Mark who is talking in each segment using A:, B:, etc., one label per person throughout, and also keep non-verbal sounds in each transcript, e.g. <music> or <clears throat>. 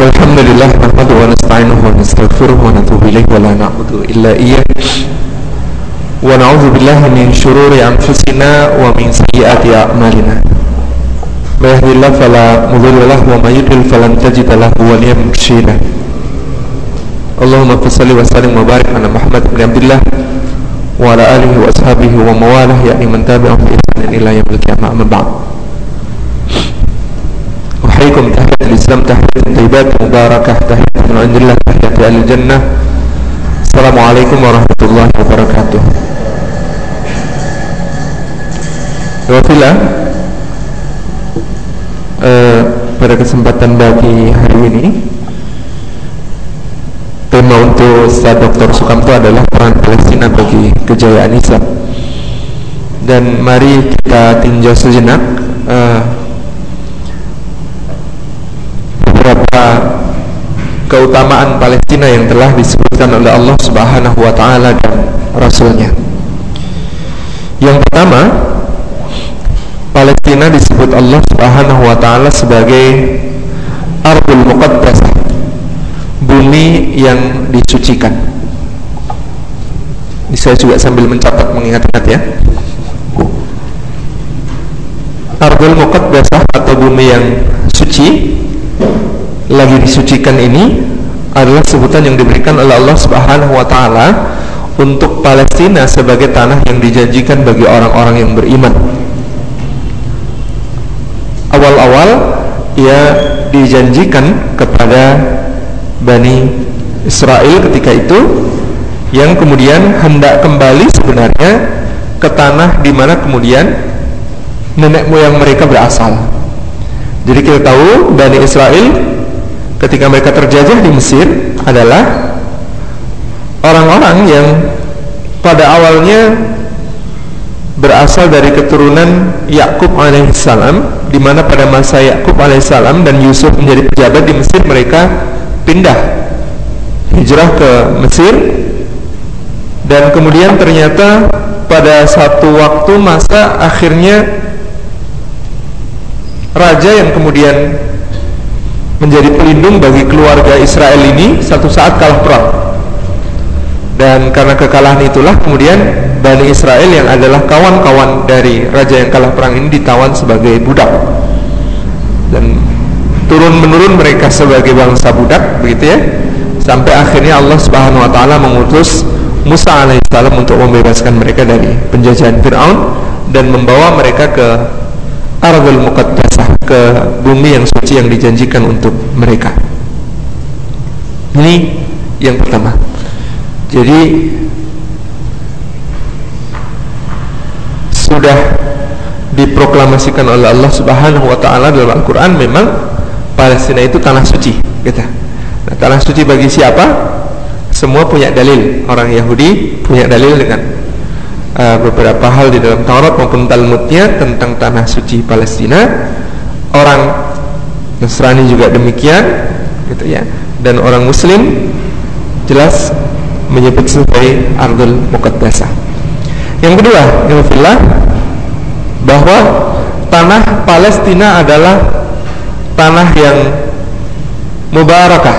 A: إن الحمد لله نحمده ونستعينه ونستغفره ونتوب إليه ولا نعبد إلا إياه. ونعوذ بالله من شرور أنفسنا ومن سيئات أعمالنا. ما يهدي الله فلا مضل له وما يضلل فلن تجد له وليا مرشدا. اللهم صل وسلم وبارك على محمد بن عبد الله وعلى آله وأصحابه ومواله يعني من تابعهم بإحسان إلى يوم القيامة. أما بعد. أحييكم تحية الإسلام تحية طيبات مباركة تحية من عند الله تحية أهل الجنة السلام عليكم ورحمة الله وبركاته Wafila uh, pada kesempatan bagi hari ini tema untuk Ustaz Dr. Sukamto adalah peran Palestina bagi kejayaan Islam dan mari kita tinjau sejenak uh, keutamaan Palestina yang telah disebutkan oleh Allah Subhanahu wa taala dan rasulnya. Yang pertama, Palestina disebut Allah Subhanahu wa taala sebagai Ardul Muqaddasah, bumi yang disucikan. Ini saya juga sambil mencatat mengingat-ingat ya. Ardul Muqaddasah atau bumi yang suci lagi disucikan ini adalah sebutan yang diberikan oleh Allah Subhanahu wa taala untuk Palestina sebagai tanah yang dijanjikan bagi orang-orang yang beriman awal-awal ia dijanjikan kepada Bani Israel ketika itu yang kemudian hendak kembali sebenarnya ke tanah di mana kemudian nenek moyang mereka berasal. Jadi kita tahu Bani Israel ketika mereka terjajah di Mesir adalah orang-orang yang pada awalnya berasal dari keturunan Yakub alaihissalam di mana pada masa Yakub alaihissalam dan Yusuf menjadi pejabat di Mesir mereka pindah hijrah ke Mesir. Dan kemudian ternyata pada satu waktu masa akhirnya raja yang kemudian menjadi pelindung bagi keluarga Israel ini satu saat kalah perang. Dan karena kekalahan itulah kemudian Bani Israel yang adalah kawan-kawan dari raja yang kalah perang ini ditawan sebagai budak. Dan turun menurun mereka sebagai bangsa budak begitu ya. Sampai akhirnya Allah Subhanahu wa taala mengutus Musa alaihissalam untuk membebaskan mereka dari penjajahan Firaun dan membawa mereka ke Ardul Muqaddasah ke bumi yang suci yang dijanjikan untuk mereka. Ini yang pertama. Jadi sudah diproklamasikan oleh Allah Subhanahu wa taala dalam Al-Qur'an memang Palestina itu tanah suci gitu. Nah, tanah suci bagi siapa? Semua punya dalil. Orang Yahudi punya dalil dengan uh, beberapa hal di dalam Taurat maupun Talmudnya tentang tanah suci Palestina. Orang Nasrani juga demikian gitu ya. Dan orang muslim jelas menyebut sebagai Ardul Muqaddasah. Yang kedua, yang bahwa tanah Palestina adalah tanah yang mubarakah,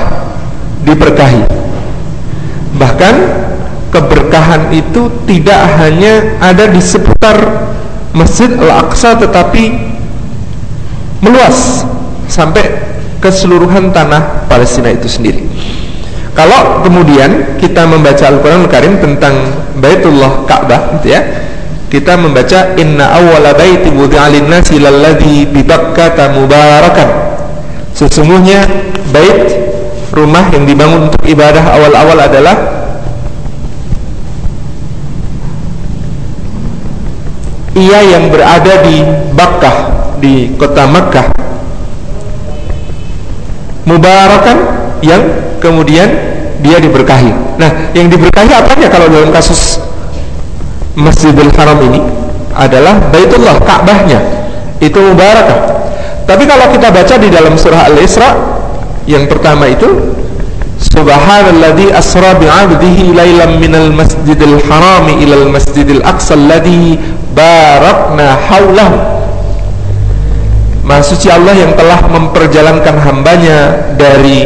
A: diberkahi. Bahkan keberkahan itu tidak hanya ada di seputar Masjid Al-Aqsa tetapi meluas sampai keseluruhan tanah Palestina itu sendiri. Kalau kemudian kita membaca Al-Quran Al-Karim tentang Baitullah Ka'bah gitu ya, kita membaca Inna awwala baiti wudi'a lin-nasi lalladzi mubarakan. Sesungguhnya bait rumah yang dibangun untuk ibadah awal-awal adalah ia yang berada di Bakkah di kota Makkah mubarakan yang kemudian dia diberkahi. Nah, yang diberkahi apanya kalau dalam kasus Masjidil Haram ini adalah Baitullah, Ka'bahnya. Itu mubarakah. Tapi kalau kita baca di dalam surah Al-Isra yang pertama itu Subhanalladzi asra bi'abdihi lailan minal masjidil haram ilal masjidil aqsa alladzi barakna haulahu Maha suci Allah yang telah memperjalankan hambanya dari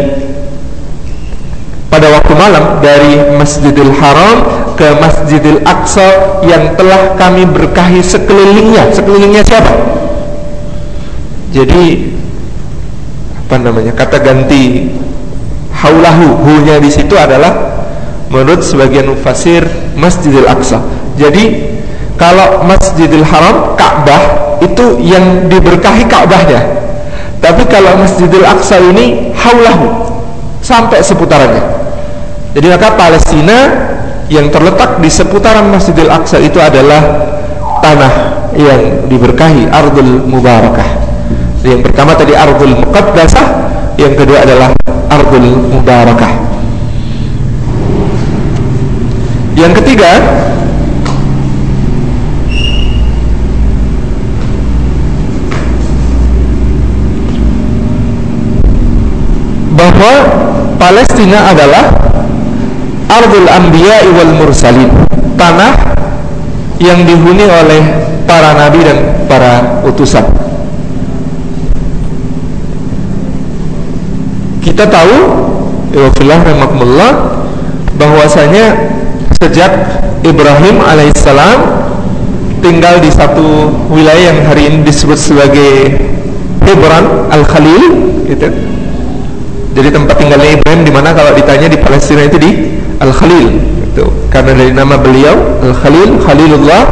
A: pada waktu malam dari Masjidil Haram ke Masjidil Aqsa yang telah kami berkahi sekelilingnya. Sekelilingnya siapa? Jadi apa namanya? Kata ganti haulahu hunya di situ adalah menurut sebagian mufasir Masjidil Aqsa. Jadi kalau Masjidil Haram Ka'bah itu yang diberkahi Ka'bahnya. Tapi kalau Masjidil Aqsa ini haulahu sampai seputarannya. Jadi maka Palestina yang terletak di seputaran Masjidil Aqsa itu adalah tanah yang diberkahi Ardul Mubarakah. Yang pertama tadi Ardul Muqaddasah, yang kedua adalah Ardul Mubarakah. Yang ketiga, bahwa Palestina adalah Ardul Anbiya wal Mursalin. Tanah yang dihuni oleh para nabi dan para utusan. Kita tahu Ilafillah rahmatullah bahwasanya sejak Ibrahim alaihissalam tinggal di satu wilayah yang hari ini disebut sebagai Hebron Al-Khalil gitu jadi tempat tinggalnya Ibrahim di mana kalau ditanya di Palestina itu di Al Khalil. Itu karena dari nama beliau Al Khalil, Khalilullah,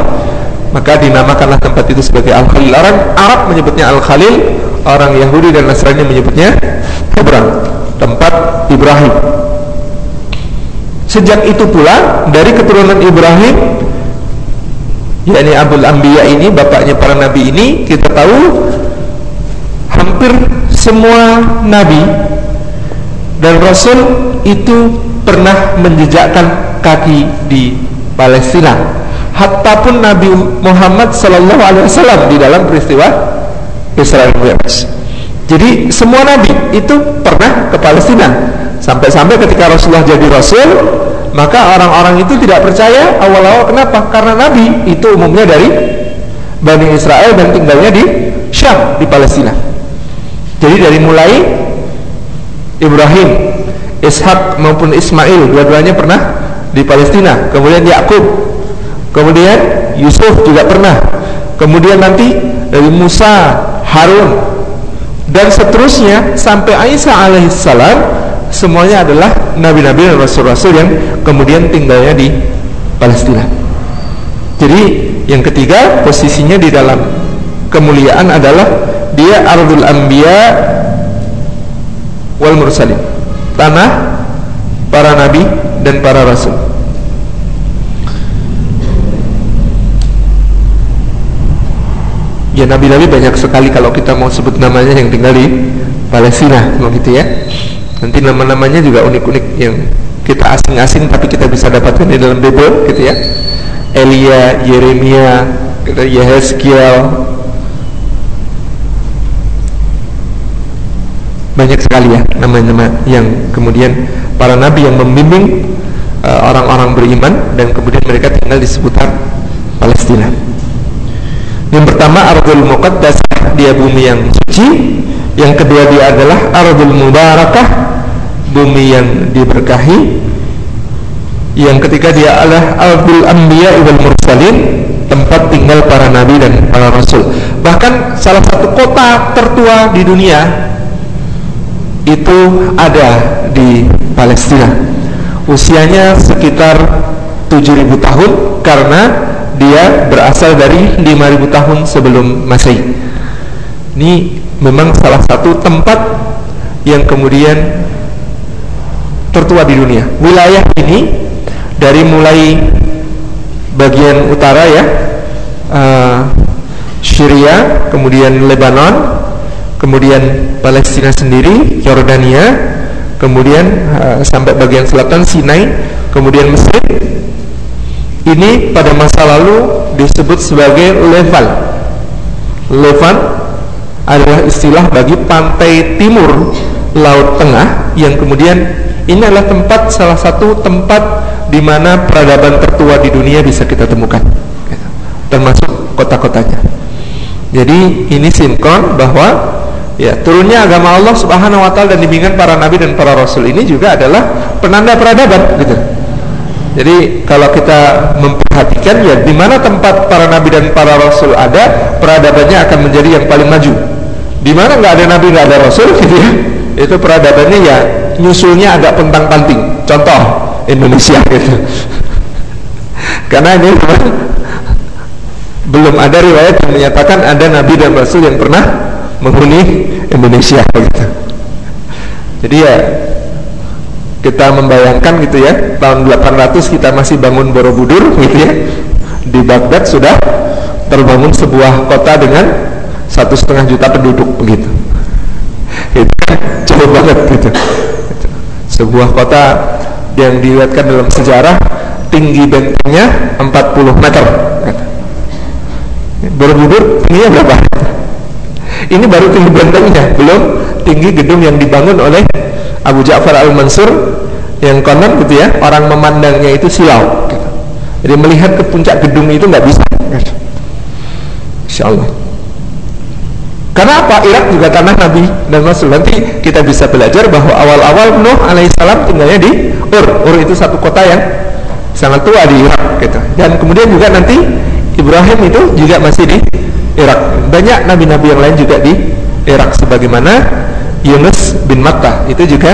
A: maka dinamakanlah tempat itu sebagai Al Khalil. Orang Arab menyebutnya Al Khalil, orang Yahudi dan Nasrani menyebutnya Hebron, tempat Ibrahim. Sejak itu pula dari keturunan Ibrahim yakni Abdul Ambiya ini bapaknya para nabi ini kita tahu hampir semua nabi dan Rasul itu pernah menjejakkan kaki di Palestina. Hatta pun Nabi Muhammad Sallallahu Alaihi Wasallam di dalam peristiwa Israel Mi'raj. Jadi semua Nabi itu pernah ke Palestina. Sampai-sampai ketika Rasulullah jadi Rasul, maka orang-orang itu tidak percaya awal-awal kenapa? Karena Nabi itu umumnya dari Bani Israel dan tinggalnya di Syam di Palestina. Jadi dari mulai Ibrahim, Ishak maupun Ismail dua-duanya pernah di Palestina. Kemudian Yakub, kemudian Yusuf juga pernah. Kemudian nanti dari Musa, Harun dan seterusnya sampai Aisyah alaihissalam semuanya adalah nabi-nabi dan rasul-rasul yang kemudian tinggalnya di Palestina. Jadi yang ketiga posisinya di dalam kemuliaan adalah dia ardul anbiya wal mursalin. Tanah para nabi dan para rasul. Ya nabi-nabi banyak sekali kalau kita mau sebut namanya yang tinggal di Palestina begitu ya. Nanti nama-namanya juga unik-unik yang kita asing-asing tapi kita bisa dapatkan di dalam Bible gitu ya. Elia, Yeremia, Yehezkiel, banyak sekali ya nama-nama yang kemudian para nabi yang membimbing uh, orang-orang uh, beriman dan kemudian mereka tinggal di seputar Palestina. Yang pertama Ardul Muqaddas dia bumi yang suci, yang kedua dia adalah Ardul Mubarakah bumi yang diberkahi. Yang ketiga dia adalah Ardul Anbiya wal Mursalin tempat tinggal para nabi dan para rasul. Bahkan salah satu kota tertua di dunia itu ada di Palestina. Usianya sekitar 7000 tahun karena dia berasal dari 5000 tahun sebelum Masehi. Ini memang salah satu tempat yang kemudian tertua di dunia. Wilayah ini dari mulai bagian utara ya, uh, Syria, kemudian Lebanon, kemudian Palestina sendiri, Yordania, kemudian uh, sampai bagian selatan Sinai, kemudian Mesir. Ini pada masa lalu disebut sebagai Levan. Levan adalah istilah bagi pantai timur Laut Tengah yang kemudian ini adalah tempat salah satu tempat di mana peradaban tertua di dunia bisa kita temukan, termasuk kota-kotanya. Jadi ini sinkron bahwa ya turunnya agama Allah Subhanahu wa taala dan bimbingan para nabi dan para rasul ini juga adalah penanda peradaban gitu. Jadi kalau kita memperhatikan ya di mana tempat para nabi dan para rasul ada, peradabannya akan menjadi yang paling maju. Di mana nggak ada nabi nggak ada rasul <laughs> gitu ya, itu peradabannya ya nyusulnya agak pentang-panting. Contoh Indonesia <laughs> gitu. Karena ini <laughs> belum ada riwayat yang menyatakan ada nabi dan rasul yang pernah menghuni Indonesia gitu. Jadi ya kita membayangkan gitu ya tahun 800 kita masih bangun Borobudur gitu ya di Baghdad sudah terbangun sebuah kota dengan satu setengah juta penduduk begitu itu <laughs> jauh banget gitu sebuah kota yang dilihatkan dalam sejarah tinggi bentengnya 40 meter Borobudur tingginya berapa? Ini baru tinggi bentengnya, belum tinggi gedung yang dibangun oleh Abu Ja'far al-Mansur yang konon gitu ya, orang memandangnya itu silau. Jadi melihat ke puncak gedung itu nggak bisa. Insya Allah. Karena apa? Irak juga tanah Nabi dan Rasul. Nanti kita bisa belajar bahwa awal-awal Nuh alaihissalam tinggalnya di Ur. Ur itu satu kota yang sangat tua di Irak. Gitu. Dan kemudian juga nanti Ibrahim itu juga masih di Irak. Banyak nabi-nabi yang lain juga di Irak sebagaimana Yunus bin Matta itu juga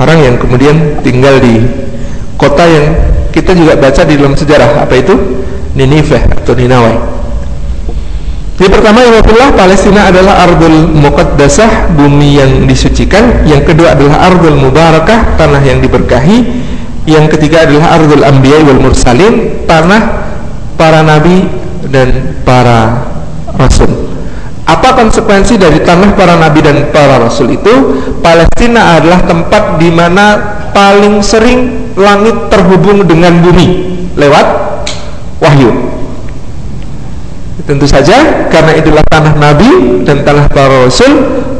A: orang yang kemudian tinggal di kota yang kita juga baca di dalam sejarah. Apa itu? Nineveh atau Ninawai. Yang pertama yang adalah Palestina adalah Ardul Muqaddasah bumi yang disucikan. Yang kedua adalah Ardul Mubarakah tanah yang diberkahi. Yang ketiga adalah Ardul Anbiya wal Mursalin tanah para nabi dan para rasul. Apa konsekuensi dari tanah para nabi dan para rasul itu? Palestina adalah tempat di mana paling sering langit terhubung dengan bumi lewat wahyu. Tentu saja karena itulah tanah nabi dan tanah para rasul,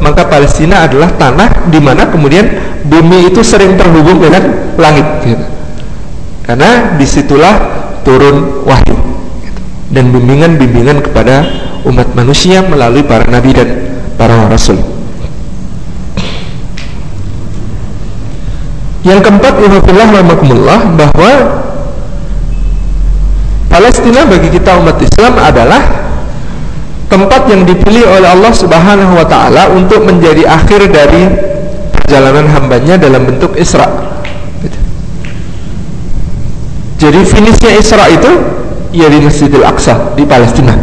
A: maka Palestina adalah tanah di mana kemudian bumi itu sering terhubung dengan langit. Gitu. Karena di situlah turun wahyu dan bimbingan-bimbingan kepada umat manusia melalui para nabi dan para rasul. Yang keempat, Alhamdulillah rahmatullah bahwa Palestina bagi kita umat Islam adalah tempat yang dipilih oleh Allah Subhanahu wa taala untuk menjadi akhir dari perjalanan hambanya dalam bentuk Isra. Jadi finishnya Isra itu ya di Masjidil Aqsa di Palestina.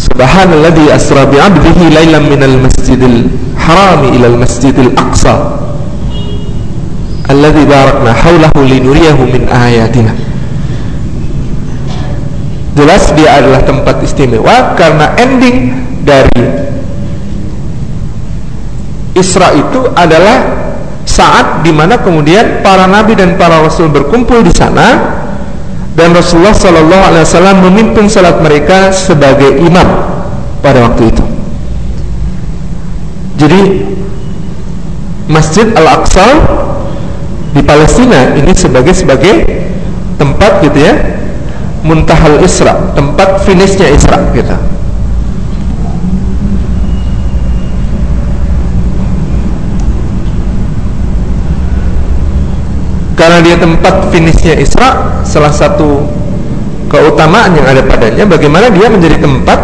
A: Subhanalladzi asra bi 'abdihi lailan minal masjidil harami ila al-masjidil aqsa alladzi barakna haulahu linuriyahu min ayatina. Jelas dia adalah tempat istimewa karena ending dari Isra itu adalah saat di mana kemudian para nabi dan para rasul berkumpul di sana dan Rasulullah Shallallahu Alaihi Wasallam memimpin salat mereka sebagai imam pada waktu itu. Jadi Masjid Al Aqsa di Palestina ini sebagai sebagai tempat gitu ya muntahal Isra, tempat finishnya Isra gitu. Karena dia tempat finishnya Isra salah satu keutamaan yang ada padanya bagaimana dia menjadi tempat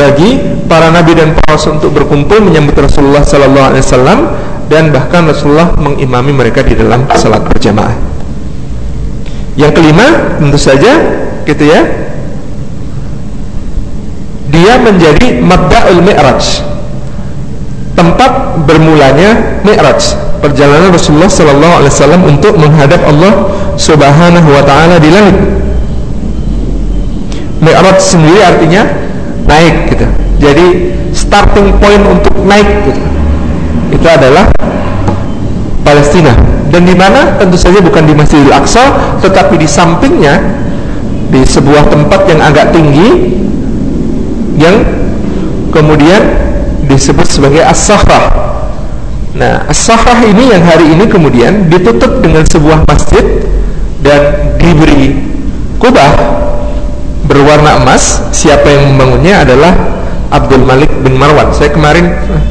A: bagi para nabi dan para rasul untuk berkumpul menyambut Rasulullah sallallahu alaihi wasallam dan bahkan Rasulullah mengimami mereka di dalam salat berjamaah. Yang kelima tentu saja gitu ya. Dia menjadi mabda'ul mi'raj. Tempat bermulanya mi'raj perjalanan Rasulullah Sallallahu Alaihi Wasallam untuk menghadap Allah Subhanahu Wa Taala di langit. Mi'raj sendiri artinya naik gitu. Jadi starting point untuk naik gitu. itu adalah Palestina. Dan di mana? Tentu saja bukan di Masjidil Aqsa, tetapi di sampingnya di sebuah tempat yang agak tinggi yang kemudian disebut sebagai As-Sahrah Nah, As-Sahrah ini yang hari ini kemudian ditutup dengan sebuah masjid dan diberi kubah berwarna emas. Siapa yang membangunnya adalah Abdul Malik bin Marwan. Saya kemarin eh,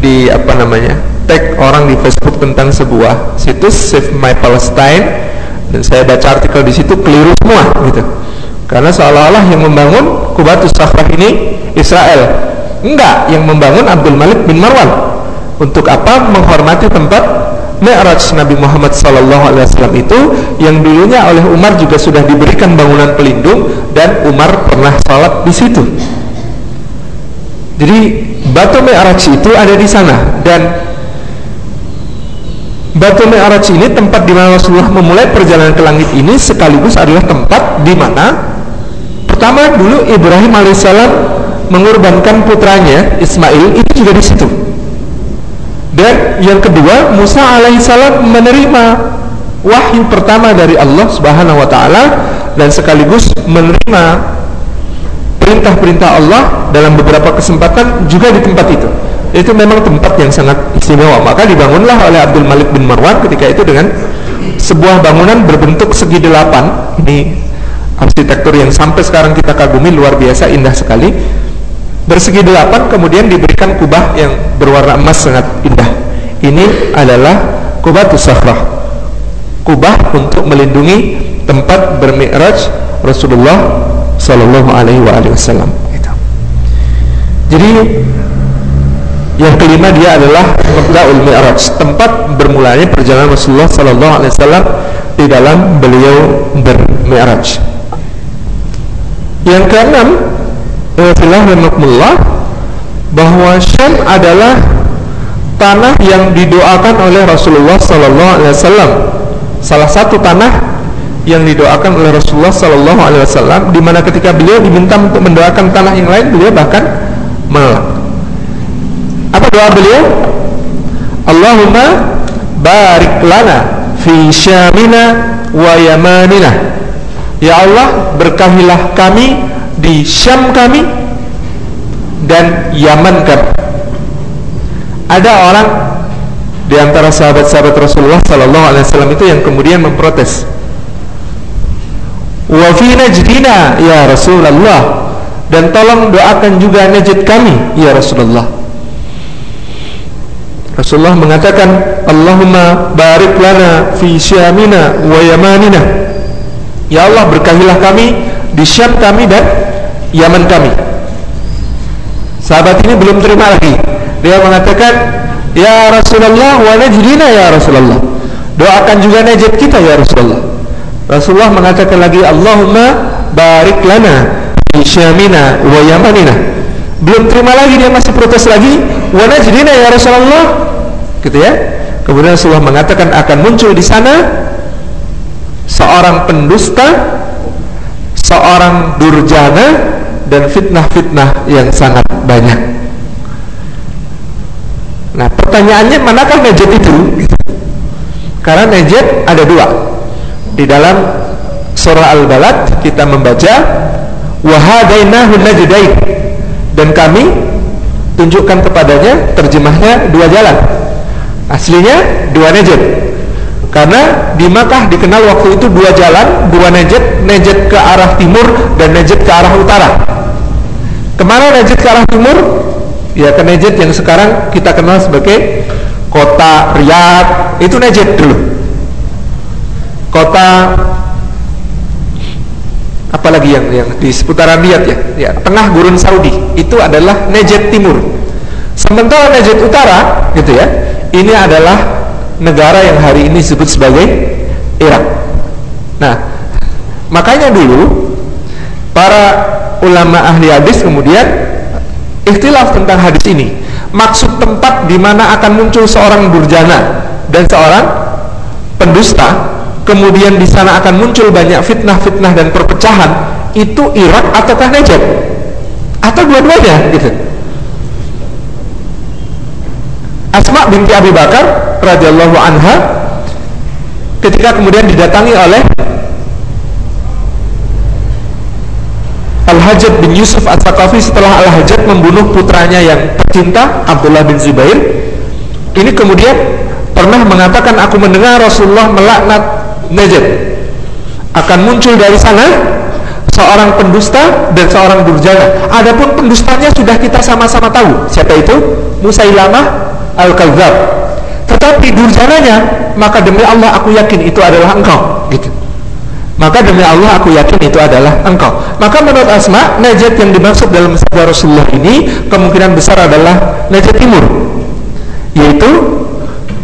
A: di apa namanya tag orang di Facebook tentang sebuah situs Save My Palestine dan saya baca artikel di situ keliru semua gitu. Karena seolah-olah yang membangun Kubatus Sakhrah ini Israel enggak yang membangun Abdul Malik bin Marwan untuk apa menghormati tempat Mi'raj Nabi Muhammad SAW itu yang dulunya oleh Umar juga sudah diberikan bangunan pelindung dan Umar pernah salat di situ. Jadi batu Mi'raj itu ada di sana dan batu Mi'raj ini tempat di mana Rasulullah memulai perjalanan ke langit ini sekaligus adalah tempat di mana pertama dulu Ibrahim alaihissalam mengorbankan putranya Ismail itu juga di situ. Dan yang kedua, Musa alaihissalam menerima wahyu pertama dari Allah Subhanahu wa taala dan sekaligus menerima perintah-perintah Allah dalam beberapa kesempatan juga di tempat itu. Itu memang tempat yang sangat istimewa. Maka dibangunlah oleh Abdul Malik bin Marwan ketika itu dengan sebuah bangunan berbentuk segi delapan. Ini arsitektur yang sampai sekarang kita kagumi luar biasa indah sekali bersegi delapan kemudian diberikan kubah yang berwarna emas sangat indah. Ini adalah kubah tusafrah. Kubah untuk melindungi tempat bermi'raj Rasulullah Sallallahu Alaihi Wasallam. Jadi yang kelima dia adalah Mabda'ul Mi'raj. Tempat bermulanya perjalanan Rasulullah Sallallahu Alaihi Wasallam di dalam beliau bermi'raj. Yang keenam Filah dan bahwa Syam adalah tanah yang didoakan oleh Rasulullah Sallallahu Alaihi Wasallam. Salah satu tanah yang didoakan oleh Rasulullah Sallallahu Alaihi Wasallam, di mana ketika beliau diminta untuk mendoakan tanah yang lain, beliau bahkan menolak. Apa doa beliau? Allahumma barik lana fi syamina wa yamanina. Ya Allah, berkahilah kami di Syam kami dan Yaman kami. Ada orang di antara sahabat-sahabat Rasulullah Sallallahu Alaihi Wasallam itu yang kemudian memprotes. Wa fi najdina ya Rasulullah dan tolong doakan juga najd kami ya Rasulullah. Rasulullah mengatakan Allahumma barik lana fi syamina wa yamanina. Ya Allah berkahilah kami di Syam kami dan Yaman kami. Sahabat ini belum terima lagi. Dia mengatakan, "Ya Rasulullah, wa najdina ya Rasulullah." Doakan juga najid kita ya Rasulullah. Rasulullah mengatakan lagi, "Allahumma barik lana Syamina wa Yamanina." Belum terima lagi dia masih protes lagi, "Wa najdina ya Rasulullah." Gitu ya. Kemudian Rasulullah mengatakan akan muncul di sana seorang pendusta seorang durjana dan fitnah-fitnah yang sangat banyak. Nah, pertanyaannya manakah najat itu? Karena najat ada dua. Di dalam surah Al-Balad kita membaca wahadainahu najdain dan kami tunjukkan kepadanya terjemahnya dua jalan. Aslinya dua najat karena di Makkah dikenal waktu itu dua jalan, dua nejet, nejet ke arah timur dan nejet ke arah utara. Ke mana nejet ke arah timur? Ya ke nejet yang sekarang kita kenal sebagai kota Riyadh, itu nejet dulu. Kota apalagi yang yang di seputaran Riyadh ya, ya tengah gurun Saudi itu adalah nejet timur. Sementara nejet utara gitu ya, ini adalah negara yang hari ini disebut sebagai Irak. Nah, makanya dulu ulama ahli hadis kemudian ikhtilaf tentang hadis ini. Maksud tempat di mana akan muncul seorang durjana dan seorang pendusta, kemudian di sana akan muncul banyak fitnah-fitnah dan perpecahan, itu Irak ataukah Najd? Atau dua-duanya gitu. Asma binti Abi Bakar radhiyallahu anha ketika kemudian didatangi oleh Al-Hajjaj bin Yusuf At-Thaqafi setelah Al-Hajjaj membunuh putranya yang tercinta Abdullah bin Zubair ini kemudian pernah mengatakan aku mendengar Rasulullah melaknat Najd akan muncul dari sana seorang pendusta dan seorang durjana. Adapun pendustanya sudah kita sama-sama tahu. Siapa itu? Musailamah al-Kadzab. Tetapi durjananya, maka demi Allah aku yakin itu adalah engkau, gitu. Maka demi Allah aku yakin itu adalah engkau. Maka menurut Asma, najat yang dimaksud dalam sabda Rasulullah ini kemungkinan besar adalah najat timur. Yaitu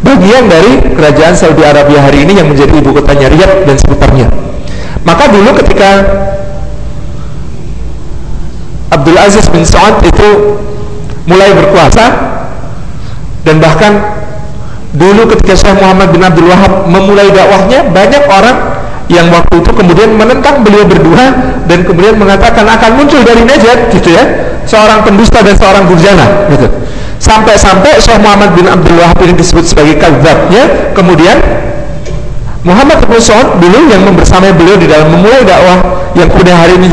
A: bagian dari kerajaan Saudi Arabia hari ini yang menjadi ibu kotanya Riyadh dan sekitarnya. Maka dulu ketika Abdul Aziz bin Saud itu mulai berkuasa dan bahkan dulu ketika Syekh Muhammad bin Abdul Wahab memulai dakwahnya banyak orang yang waktu itu kemudian menentang beliau berdua dan kemudian mengatakan akan muncul dari Najd gitu ya. Seorang pendusta dan seorang durjana gitu. Sampai-sampai Syekh Muhammad bin Abdul Wahab ini disebut sebagai kadzabnya kemudian Muhammad bin Saud dulu yang membersamai beliau di dalam memulai dakwah yang kemudian hari ini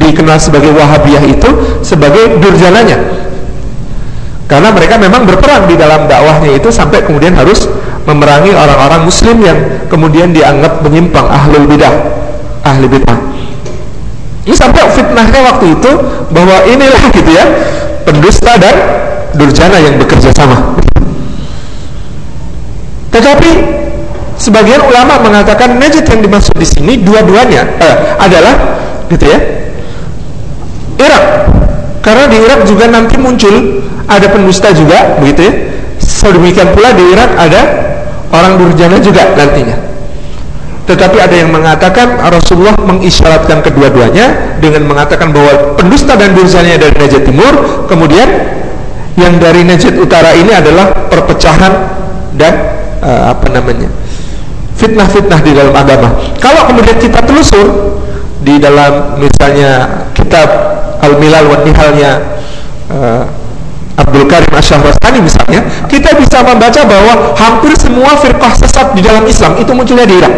A: dikenal sebagai Wahabiyah itu sebagai durjananya. Karena mereka memang berperan di dalam dakwahnya itu sampai kemudian harus memerangi orang-orang muslim yang kemudian dianggap menyimpang ahlul bidah ahli bidah. Ini sampai fitnahnya waktu itu bahwa inilah gitu ya pendusta dan durjana yang bekerja sama. Tetapi sebagian ulama mengatakan najid yang dimaksud di sini dua-duanya eh, adalah gitu ya Irak. Karena di Irak juga nanti muncul ada pendusta juga begitu ya. Sedemikian pula di Irak ada orang durjana juga nantinya. Tetapi ada yang mengatakan Rasulullah mengisyaratkan kedua-duanya dengan mengatakan bahwa pendusta dan durjanya dari Najd Timur kemudian yang dari Najd Utara ini adalah perpecahan dan uh, apa namanya fitnah-fitnah di dalam agama. Kalau kemudian kita telusur di dalam misalnya kitab Al-Milal wa Nihalnya uh, Abdul Karim Asyahrastani misalnya kita bisa membaca bahwa hampir semua firqah sesat di dalam Islam itu munculnya di Irak.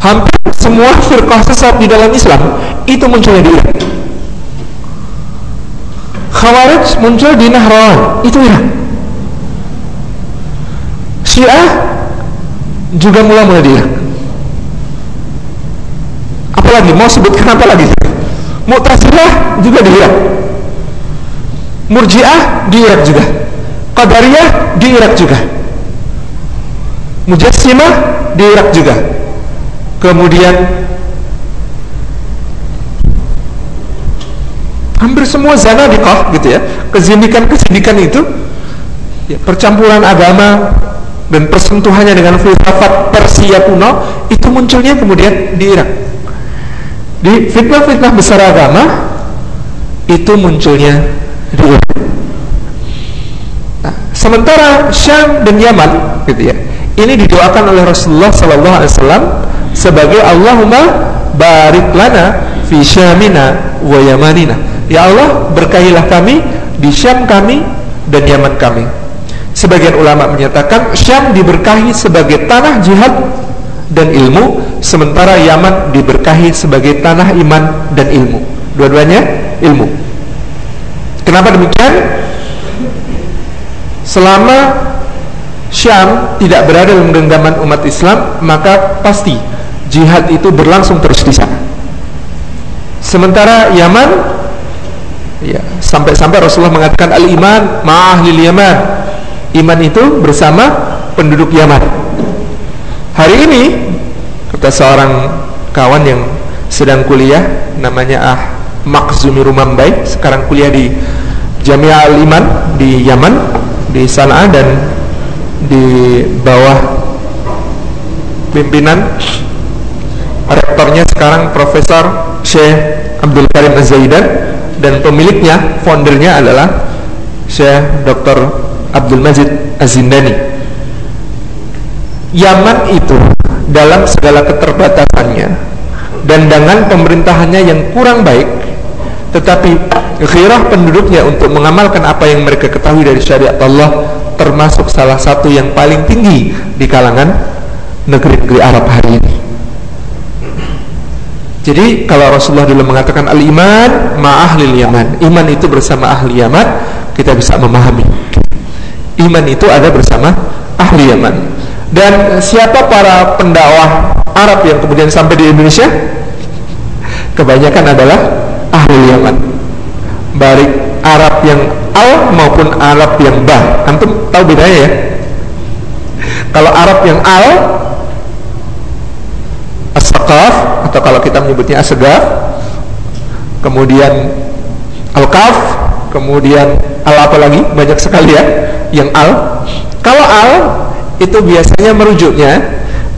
A: Hampir semua firqah sesat di dalam Islam itu munculnya di Irak. Khawarij muncul di Nahrawan itu Irak. Syiah juga mula-mula di Irak. Apalagi mau sebutkan apa lagi Mu'tazilah juga di Irak Murji'ah di Irak juga. Qadariyah di Irak juga. Mujassimah di Irak juga. Kemudian hampir semua zanadiqah gitu ya kezindikan-kezindikan itu ya, percampuran agama dan persentuhannya dengan filsafat Persia kuno itu munculnya kemudian di Irak. Di fitnah-fitnah besar agama itu munculnya sementara Syam dan Yaman gitu ya. Ini didoakan oleh Rasulullah sallallahu alaihi wasallam sebagai Allahumma barik lana fi Syamina wa Yamanina. Ya Allah, berkahilah kami di Syam kami dan Yaman kami. Sebagian ulama menyatakan Syam diberkahi sebagai tanah jihad dan ilmu sementara Yaman diberkahi sebagai tanah iman dan ilmu dua-duanya ilmu kenapa demikian? Selama Syam tidak berada dalam genggaman umat Islam maka pasti jihad itu berlangsung terus di sana. Sementara Yaman ya sampai-sampai Rasulullah mengatakan al-iman ma'ah lil Yaman. Iman itu bersama penduduk Yaman. Hari ini kata seorang kawan yang sedang kuliah namanya Ah Makzumi Rumambai sekarang kuliah di Jamiah Al-Iman di Yaman di Sana'a dan di bawah pimpinan rektornya sekarang Profesor Syekh Abdul Karim Az-Zaidan dan pemiliknya, foundernya adalah Syekh Dr. Abdul Majid Az-Zindani Yaman itu dalam segala keterbatasannya dan dengan pemerintahannya yang kurang baik tetapi khirah penduduknya untuk mengamalkan apa yang mereka ketahui dari syariat Allah termasuk salah satu yang paling tinggi di kalangan negeri-negeri Arab hari ini. Jadi kalau Rasulullah dulu mengatakan al-iman ma'ahlil yaman iman itu bersama ahli Yaman kita bisa memahami. Iman itu ada bersama ahli Yaman. Dan siapa para pendakwah Arab yang kemudian sampai di Indonesia? Kebanyakan adalah ahli Yaman. Baik Arab yang al maupun Arab yang ba. Antum tahu bedanya ya? Kalau Arab yang al as atau kalau kita menyebutnya as kemudian al-kaf kemudian al apa lagi? Banyak sekali ya yang al. Kalau al itu biasanya merujuknya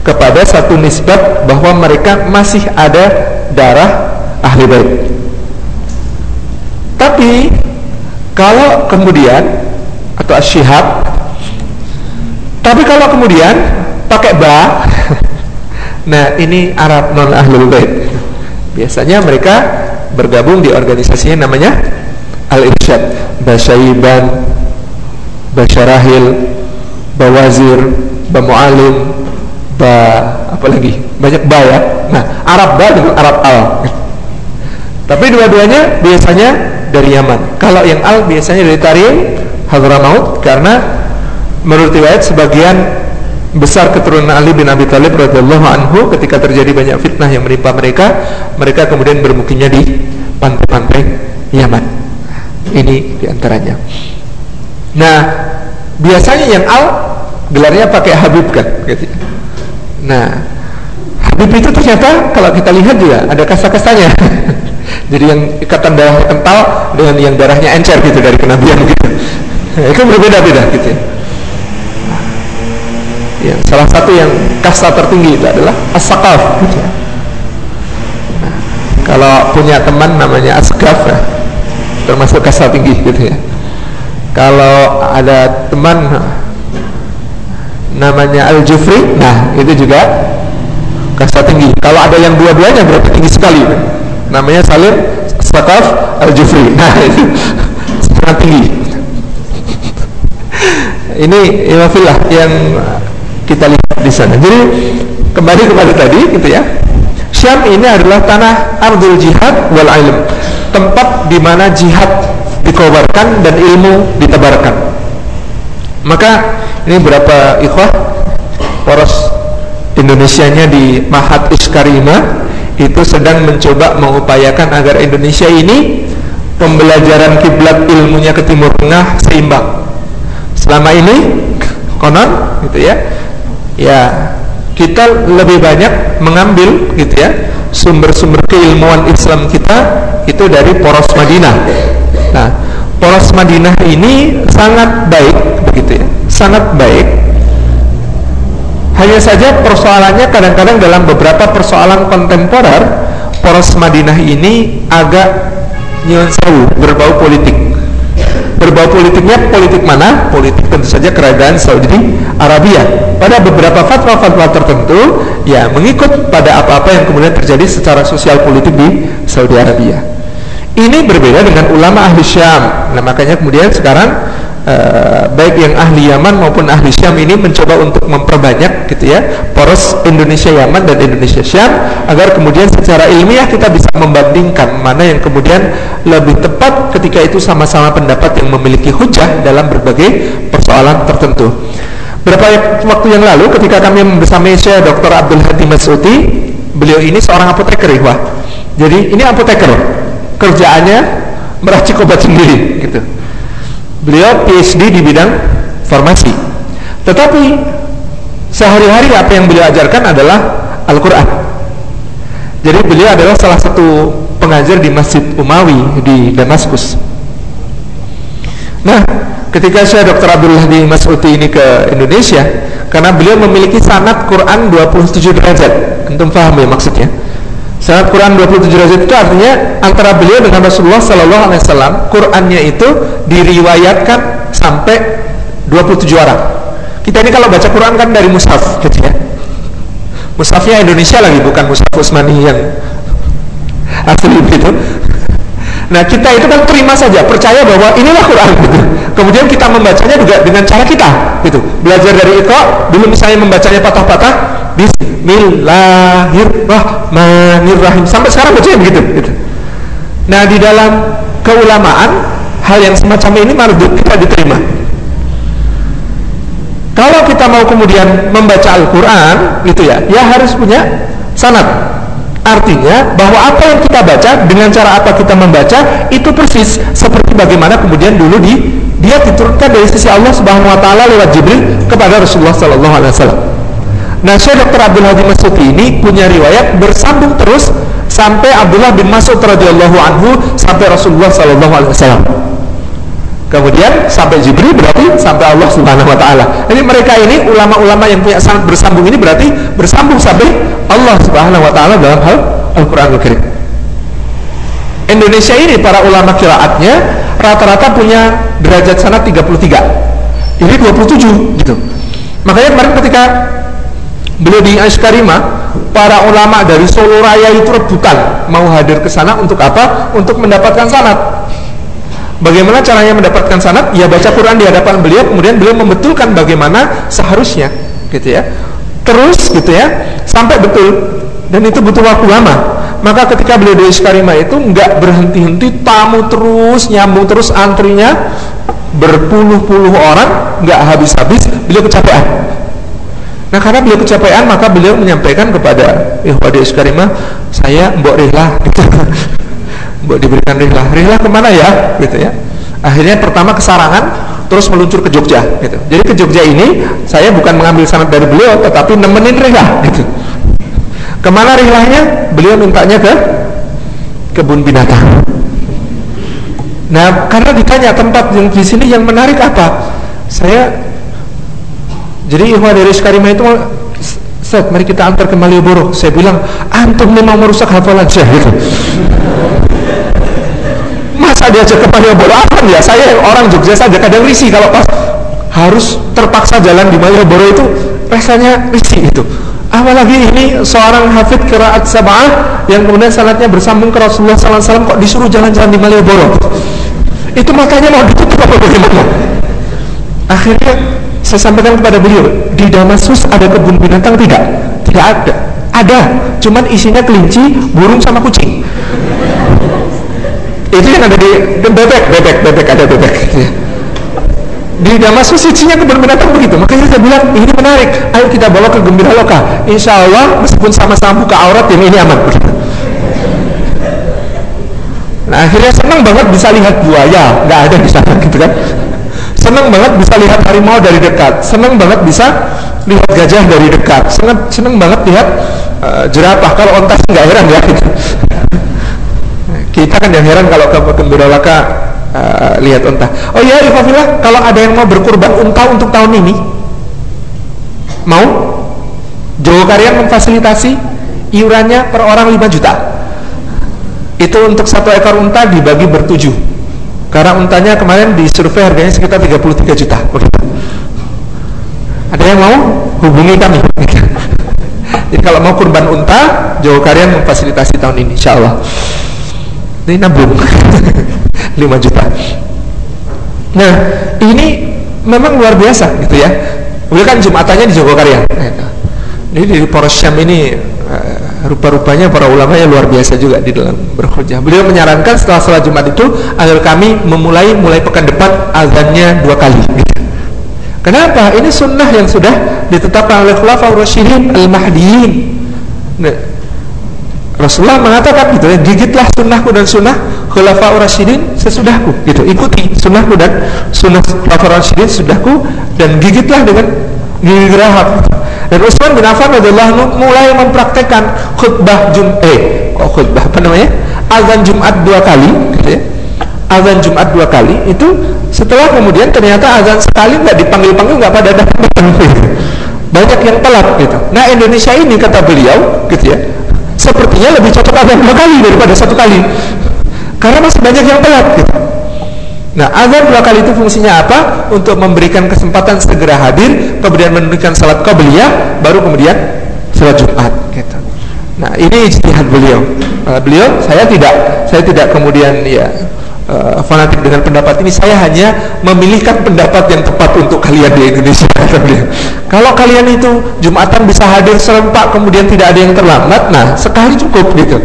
A: kepada satu nisbat bahwa mereka masih ada darah ahli bait tapi kalau kemudian atau asyihab tapi kalau kemudian pakai ba <laughs> nah ini Arab non ahlul bait. Biasanya mereka bergabung di organisasinya namanya Al-Irsyad. Basyaiban Basyarahil Bawazir Bamu'alim Ba apa lagi? Banyak ba ya. Nah Arab ba dengan Arab al. Tapi dua-duanya biasanya dari Yaman kalau yang al biasanya dari Tarim Hadramaut karena menurut riwayat sebagian besar keturunan Ali bin Abi Thalib radhiyallahu anhu ketika terjadi banyak fitnah yang menimpa mereka, mereka kemudian bermukimnya di pantai-pantai Yaman. Ini di antaranya. Nah, biasanya yang Al gelarnya pakai Habib kan, gitu. Nah, Habib itu ternyata kalau kita lihat juga ada kasta-kastanya. <laughs> Jadi yang ikatan darah kental dengan yang darahnya encer gitu dari kenabian gitu. <laughs> itu berbeda-beda gitu ya ya, salah satu yang kasta tertinggi itu adalah as-sakaf gitu ya. nah, kalau punya teman namanya asgaf ya, termasuk kasta tinggi gitu ya kalau ada teman namanya al-jufri nah itu juga kasta tinggi kalau ada yang dua-duanya berarti tinggi sekali namanya salim sakaf al-jufri <laughs> nah sangat tinggi ini imafillah yang kita lihat di sana. Jadi kembali kepada tadi gitu ya. Syam ini adalah tanah ardul jihad wal ilm. Tempat di mana jihad dikobarkan dan ilmu ditebarkan. Maka ini berapa ikhwah poros Indonesianya di Mahat Iskarima itu sedang mencoba mengupayakan agar Indonesia ini pembelajaran kiblat ilmunya ke Timur Tengah seimbang. Selama ini konon gitu ya ya kita lebih banyak mengambil gitu ya sumber-sumber keilmuan Islam kita itu dari poros Madinah. Nah, poros Madinah ini sangat baik begitu ya, sangat baik. Hanya saja persoalannya kadang-kadang dalam beberapa persoalan kontemporer poros Madinah ini agak nyuwun berbau politik berbau politiknya politik mana? Politik tentu saja kerajaan Saudi Arabia. Pada beberapa fatwa-fatwa tertentu, ya mengikut pada apa-apa yang kemudian terjadi secara sosial politik di Saudi Arabia. Ini berbeda dengan ulama ahli Syam. Nah, makanya kemudian sekarang Eh, baik yang ahli Yaman maupun ahli Syam ini mencoba untuk memperbanyak gitu ya poros Indonesia Yaman dan Indonesia Syam agar kemudian secara ilmiah kita bisa membandingkan mana yang kemudian lebih tepat ketika itu sama-sama pendapat yang memiliki hujah dalam berbagai persoalan tertentu. Berapa waktu yang lalu ketika kami bersama Syekh Dr. Abdul Hadi Masudi, beliau ini seorang apoteker ya, Jadi ini apoteker, kerjaannya meracik obat sendiri gitu Beliau PhD di bidang farmasi. Tetapi sehari-hari apa yang beliau ajarkan adalah Al-Quran. Jadi beliau adalah salah satu pengajar di Masjid Umawi di Damaskus. Nah, ketika saya Dr. Abdullah di Mas'udi ini ke Indonesia, karena beliau memiliki sanat Quran 27 derajat. Antum paham ya maksudnya? Sangat Quran 27 derajat itu artinya antara beliau dengan Rasulullah Sallallahu Alaihi Wasallam Qurannya itu diriwayatkan sampai 27 orang. Kita ini kalau baca Quran kan dari mushaf, gitu ya. Mushafnya Indonesia lagi bukan mushaf Utsmani yang asli itu. Nah kita itu kan terima saja, percaya bahwa inilah Quran. Gitu. Kemudian kita membacanya juga dengan cara kita, gitu. Belajar dari itu, dulu misalnya membacanya patah-patah, Bismillahirrahmanirrahim. Sampai sekarang bacanya begitu. Gitu. Nah di dalam keulamaan hal yang semacam ini mardut kita diterima. Kalau kita mau kemudian membaca Al-Quran, gitu ya, ya harus punya sanad. Artinya bahwa apa yang kita baca dengan cara apa kita membaca itu persis seperti bagaimana kemudian dulu di dia diturunkan dari sisi Allah Subhanahu wa taala lewat Jibril kepada Rasulullah sallallahu alaihi wasallam. Nah, Syekh Dr. Abdul Hadi Masud ini punya riwayat bersambung terus sampai Abdullah bin Mas'ud radhiyallahu anhu sampai Rasulullah sallallahu alaihi wasallam. Kemudian sampai Jibril berarti sampai Allah Subhanahu wa taala. Ini mereka ini ulama-ulama yang punya sangat bersambung ini berarti bersambung sampai Allah Subhanahu wa taala dalam hal Al-Qur'anul Karim. Indonesia ini para ulama kiraatnya rata-rata punya derajat sanad 33. Ini 27 gitu. Makanya kemarin ketika beliau di Ashkarima para ulama dari Solo Raya itu rebutan mau hadir ke sana untuk apa? Untuk mendapatkan sanad Bagaimana caranya mendapatkan sanad? Ya baca Quran di hadapan beliau, kemudian beliau membetulkan bagaimana seharusnya, gitu ya. Terus gitu ya, sampai betul. Dan itu butuh waktu lama. Maka ketika beliau di Iskarima itu nggak berhenti-henti, tamu terus, nyambung terus antrinya berpuluh-puluh orang, nggak habis-habis, beliau kecapean. Nah karena beliau kecapean maka beliau menyampaikan kepada Ikhwadi Iskarima saya mbok rela <laughs> gitu. Diberikan rihlah. Rihlah ke mana ya? Gitu ya. Akhirnya pertama ke Sarangan terus meluncur ke Jogja gitu. Jadi ke Jogja ini saya bukan mengambil sanad dari beliau tetapi nemenin rihlah gitu. Ke mana rihlahnya? Beliau mintanya ke kebun binatang. Nah karena ditanya tempat yang di sini yang menarik apa? Saya jadi Ikhwan dari Karimah itu Set, mari kita antar ke Malioboro. Saya bilang, antum memang merusak hafalan saya. Gitu. Masa diajak ke Malioboro? Apa ya? Saya orang Jogja saja kadang risih kalau pas harus terpaksa jalan di Malioboro itu rasanya risih itu apalagi ini seorang hafid kiraat sabah yang kemudian sanatnya bersambung ke Rasulullah SAW kok disuruh jalan-jalan di Malioboro? Itu makanya mau ditutup apa bagaimana? Akhirnya saya sampaikan kepada beliau di Damaskus ada kebun binatang tidak? Tidak ada. Ada cuman isinya kelinci burung sama kucing. Itu yang ada di bebek bebek bebek ada bebek. Di Damaskus isinya kebun binatang begitu. Makanya saya bilang ini menarik. Ayo kita bawa ke gembira loka. Insya Allah meskipun sama-sama buka aurat yang ini aman. Nah akhirnya senang banget bisa lihat buaya. Nggak ada di sana gitu kan senang banget bisa lihat harimau dari dekat senang banget bisa lihat gajah dari dekat senang senang banget lihat uh, jerapah kalau ontas nggak heran ya gitu <laughs> kita kan yang heran kalau ke gembira laka uh, lihat unta. Oh iya, Ifafillah, kalau ada yang mau berkurban unta untuk tahun ini, mau? Jogo Karyan memfasilitasi iurannya per orang 5 juta. Itu untuk satu ekor unta dibagi bertujuh. Karena untanya kemarin di survei harganya sekitar 33 juta. Ada yang mau? Hubungi kami. <laughs> Jadi kalau mau kurban unta, Jogo Karyan memfasilitasi tahun ini, insya Allah ini nabung <laughs> 5 juta nah ini memang luar biasa gitu ya Beliau kan Jumatannya di Jogokarya ini di Poros Syam ini rupa-rupanya para ulama yang luar biasa juga di dalam berkhutbah. Beliau menyarankan setelah sholat Jumat itu agar kami memulai mulai pekan depan azannya dua kali. Kenapa? Ini sunnah yang sudah ditetapkan oleh Khulafaur Rasyidin Al-Mahdiyin. Nah, Rasulullah mengatakan gitu ya, gigitlah sunnahku dan sunnah khulafa rasyidin sesudahku gitu. Ikuti sunnahku dan sunnah khulafa rasyidin sesudahku dan gigitlah dengan gigi geraham. Dan Utsman bin Affan radhiyallahu mulai mempraktekkan khutbah Jumat eh oh khutbah apa namanya? azan Jumat dua kali gitu ya. Azan Jumat dua kali itu setelah kemudian ternyata azan sekali nggak dipanggil-panggil nggak pada datang banyak yang telat gitu. Nah Indonesia ini kata beliau gitu ya sepertinya lebih cocok azan dua kali daripada satu kali karena masih banyak yang telat gitu. Nah, azan dua kali itu fungsinya apa? Untuk memberikan kesempatan segera hadir, kemudian menunaikan salat qabliyah, baru kemudian salat Jumat gitu. Nah, ini ijtihad beliau. Uh, beliau saya tidak saya tidak kemudian ya uh, fanatik dengan pendapat ini saya hanya memilihkan pendapat yang tepat untuk kalian di Indonesia <laughs> kalau kalian itu Jumatan bisa hadir serempak kemudian tidak ada yang terlambat nah sekali cukup gitu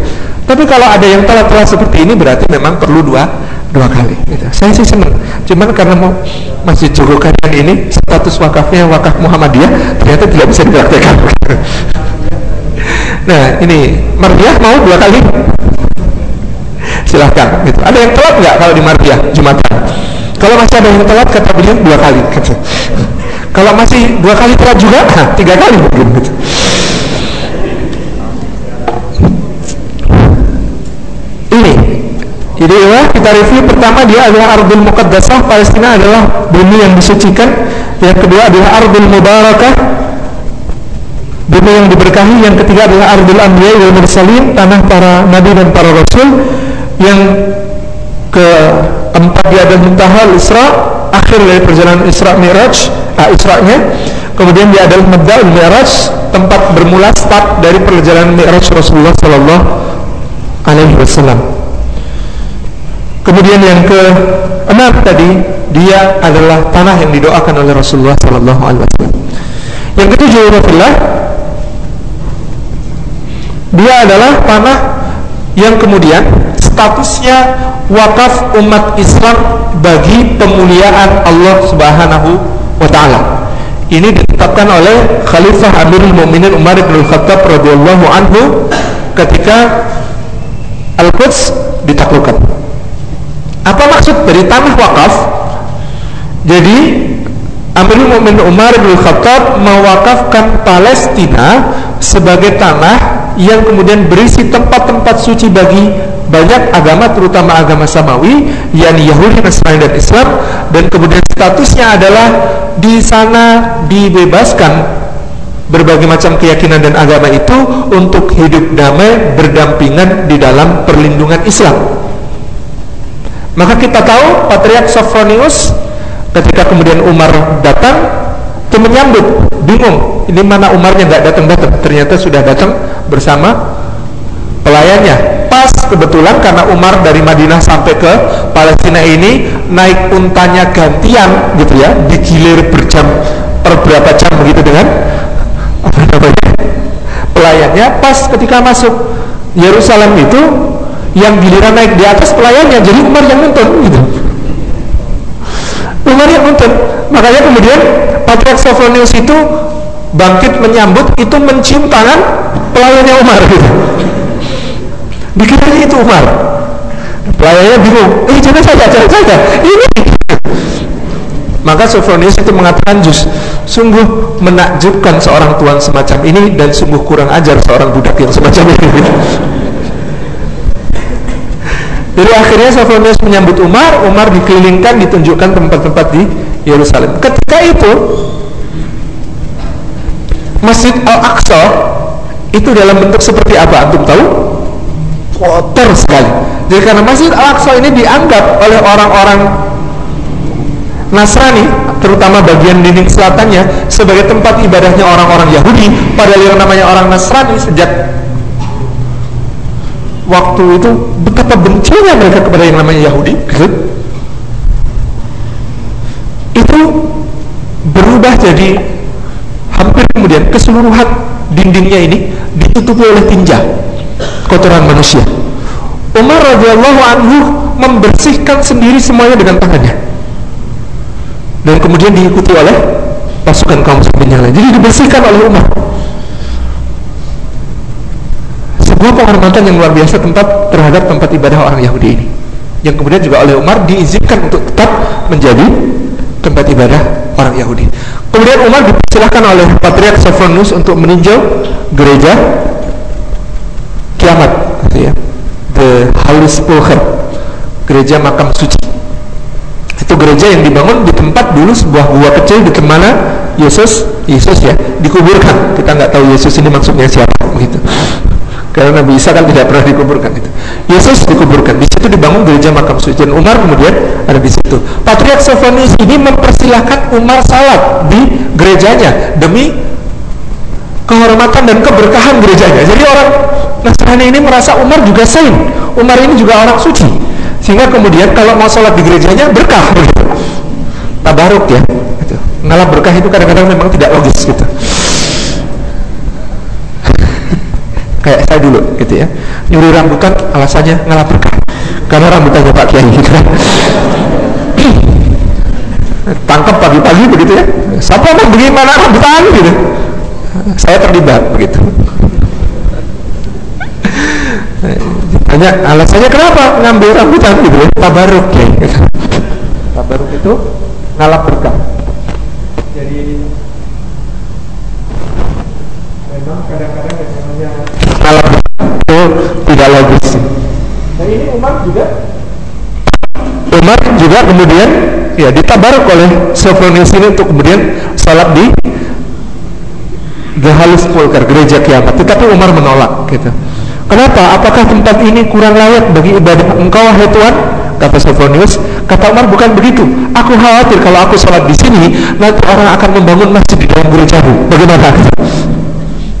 A: tapi kalau ada yang telat-telat seperti ini berarti memang perlu dua dua kali gitu. saya sih senang cuman karena mau masih Jogo kalian ini status wakafnya wakaf Muhammadiyah ternyata tidak bisa dipraktekkan <laughs> nah ini marbiah mau dua kali silahkan gitu. ada yang telat nggak kalau di marbiah jumatan kalau masih ada yang telat kata beliau dua kali <laughs> kalau masih dua kali telat juga <laughs> tiga kali mungkin gitu. ini jadi ya kita review. Pertama dia adalah Ardul Muqaddasah. Palestina adalah bumi yang disucikan. Yang kedua adalah Ardul Mubarakah. Bumi yang diberkahi. Yang ketiga adalah Ardul Anbiya wal Mursalin tanah para nabi dan para rasul. Yang keempat dia adalah Muntaha Isra akhir dari perjalanan Isra Miraj ah, Isra-nya. Kemudian dia adalah Madal Miraj tempat bermula start dari perjalanan Miraj Rasulullah Sallallahu Alaihi Wasallam kemudian yang ke enam tadi dia adalah tanah yang didoakan oleh Rasulullah Sallallahu Alaihi Wasallam yang ketujuh Rasulullah dia adalah tanah yang kemudian statusnya wakaf umat Islam bagi pemuliaan Allah Subhanahu wa taala. Ini ditetapkan oleh Khalifah Amirul Mukminin Umar bin Khattab radhiyallahu anhu ketika Al-Quds ditaklukkan. Apa maksud dari tanah wakaf? Jadi Amirul Mukminin Umar bin Khattab mewakafkan Palestina sebagai tanah yang kemudian berisi tempat-tempat suci bagi banyak agama terutama agama samawi yakni Yahudi, Nasrani dan Islam dan kemudian statusnya adalah di sana dibebaskan berbagai macam keyakinan dan agama itu untuk hidup damai berdampingan di dalam perlindungan Islam maka kita tahu Patriark Sophronius ketika kemudian Umar datang itu menyambut bingung ini mana Umarnya nggak datang-datang. Ternyata sudah datang bersama pelayannya. Pas kebetulan karena Umar dari Madinah sampai ke Palestina ini naik untanya gantian gitu ya digilir berjam per berapa jam begitu dengan apa namanya pelayannya. Pas ketika masuk Yerusalem itu yang giliran naik di atas pelayannya jadi Umar yang nonton gitu Umar yang nonton makanya kemudian Patriark Sophronius itu bangkit menyambut itu mencium tangan pelayannya Umar gitu. Dikiranya itu Umar. Pelayannya bingung, eh jangan saja, jangan saja, ini. Maka Sophronius itu mengatakan jus, sungguh menakjubkan seorang tuan semacam ini dan sungguh kurang ajar seorang budak yang semacam ini. Jadi akhirnya Sophronius menyambut Umar, Umar dikelilingkan, ditunjukkan tempat-tempat di Yerusalem. Ketika itu Masjid Al-Aqsa itu dalam bentuk seperti apa antum tahu? Kotor sekali. Jadi karena Masjid Al-Aqsa ini dianggap oleh orang-orang Nasrani, terutama bagian dinding selatannya sebagai tempat ibadahnya orang-orang Yahudi, padahal yang namanya orang Nasrani sejak waktu itu betapa bencinya mereka kepada yang namanya Yahudi, gitu. Itu berubah jadi hampir kemudian keseluruhan dindingnya ini ditutupi oleh tinja kotoran manusia. Umar radhiyallahu anhu membersihkan sendiri semuanya dengan tangannya. Dan kemudian diikuti oleh pasukan kaum muslimin yang lain jadi dibersihkan oleh Umar sebuah penghormatan yang luar biasa tempat terhadap tempat ibadah orang Yahudi ini yang kemudian juga oleh Umar diizinkan untuk tetap menjadi tempat ibadah orang Yahudi Kemudian Umar dipersilahkan oleh Patriark Sophronius untuk meninjau gereja kiamat, gitu ya. The Holy Sepulchre, gereja makam suci. Itu gereja yang dibangun di tempat dulu sebuah gua kecil di mana Yesus, Yesus ya, dikuburkan. Kita nggak tahu Yesus ini maksudnya siapa, begitu. Karena Nabi Isa kan tidak pernah dikuburkan itu. Yesus dikuburkan. Di situ dibangun gereja makam suci dan Umar kemudian ada di situ. Patriark Sophonis ini mempersilahkan Umar salat di gerejanya demi kehormatan dan keberkahan gerejanya. Jadi orang Nasrani ini merasa Umar juga saint. Umar ini juga orang suci. Sehingga kemudian kalau mau sholat di gerejanya berkah. Tabaruk ya. Gitu. Berkah itu kadang-kadang memang tidak logis gitu. Kayak saya dulu gitu ya nyuri rambutan alasannya ngalah berkah karena rambutannya Pak Kiai gitu kan <clears throat> tangkap pagi-pagi begitu ya siapa mau bagaimana rambutan gitu saya terlibat begitu <laughs> Tanya alasannya kenapa ngambil rambutan gitu ya? Tabaruk ya. Tabaruk itu ngalap berkah. Jadi memang kadang-kadang yang namanya ngalap itu tidak logis. Nah ini Umar juga? Umar juga kemudian ya ditabaruk oleh Sofronius ini untuk kemudian salat di Gahalus Pulkar gereja kiamat. Tetapi Umar menolak gitu. Kenapa? Apakah tempat ini kurang layak bagi ibadah engkau wahai Tuhan? Kata Sofronius kata Umar bukan begitu. Aku khawatir kalau aku sholat di sini nanti orang akan membangun masjid di dalam gerejamu. Bagaimana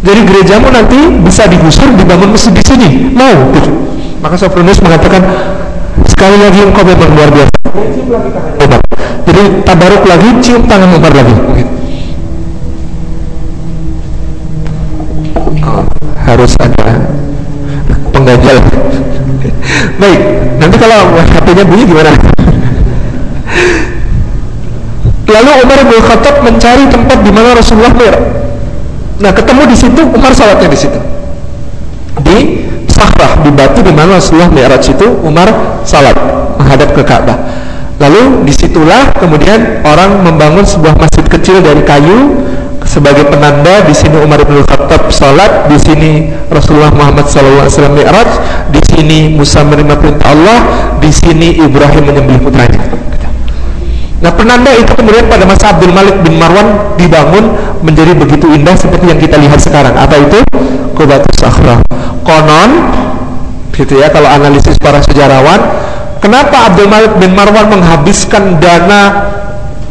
A: jadi gerejamu nanti bisa digusur dibangun masjid di sini. Mau? Gitu maka Sofronius mengatakan sekali lagi engkau memang luar biasa. Jadi tabaruk lagi cium tangan Umar lagi. Harus ada pengganjal. <laughs> Baik nanti kalau HP-nya bunyi gimana? <laughs> Lalu Umar bin Khattab mencari tempat di mana Rasulullah ber nah ketemu di situ Umar salatnya di situ di Sahrah di batu di mana Rasulullah Mi'raj itu Umar salat menghadap ke Ka'bah lalu di situlah kemudian orang membangun sebuah masjid kecil dari kayu sebagai penanda di sini Umar bin Khattab salat, di sini Rasulullah Muhammad SAW mi'raj, di sini Musa menerima perintah Allah, di sini Ibrahim menyembelih putranya. Nah penanda itu kemudian pada masa Abdul Malik bin Marwan dibangun menjadi begitu indah seperti yang kita lihat sekarang. Apa itu? Kubatus Sakhra. Konon, gitu ya kalau analisis para sejarawan, kenapa Abdul Malik bin Marwan menghabiskan dana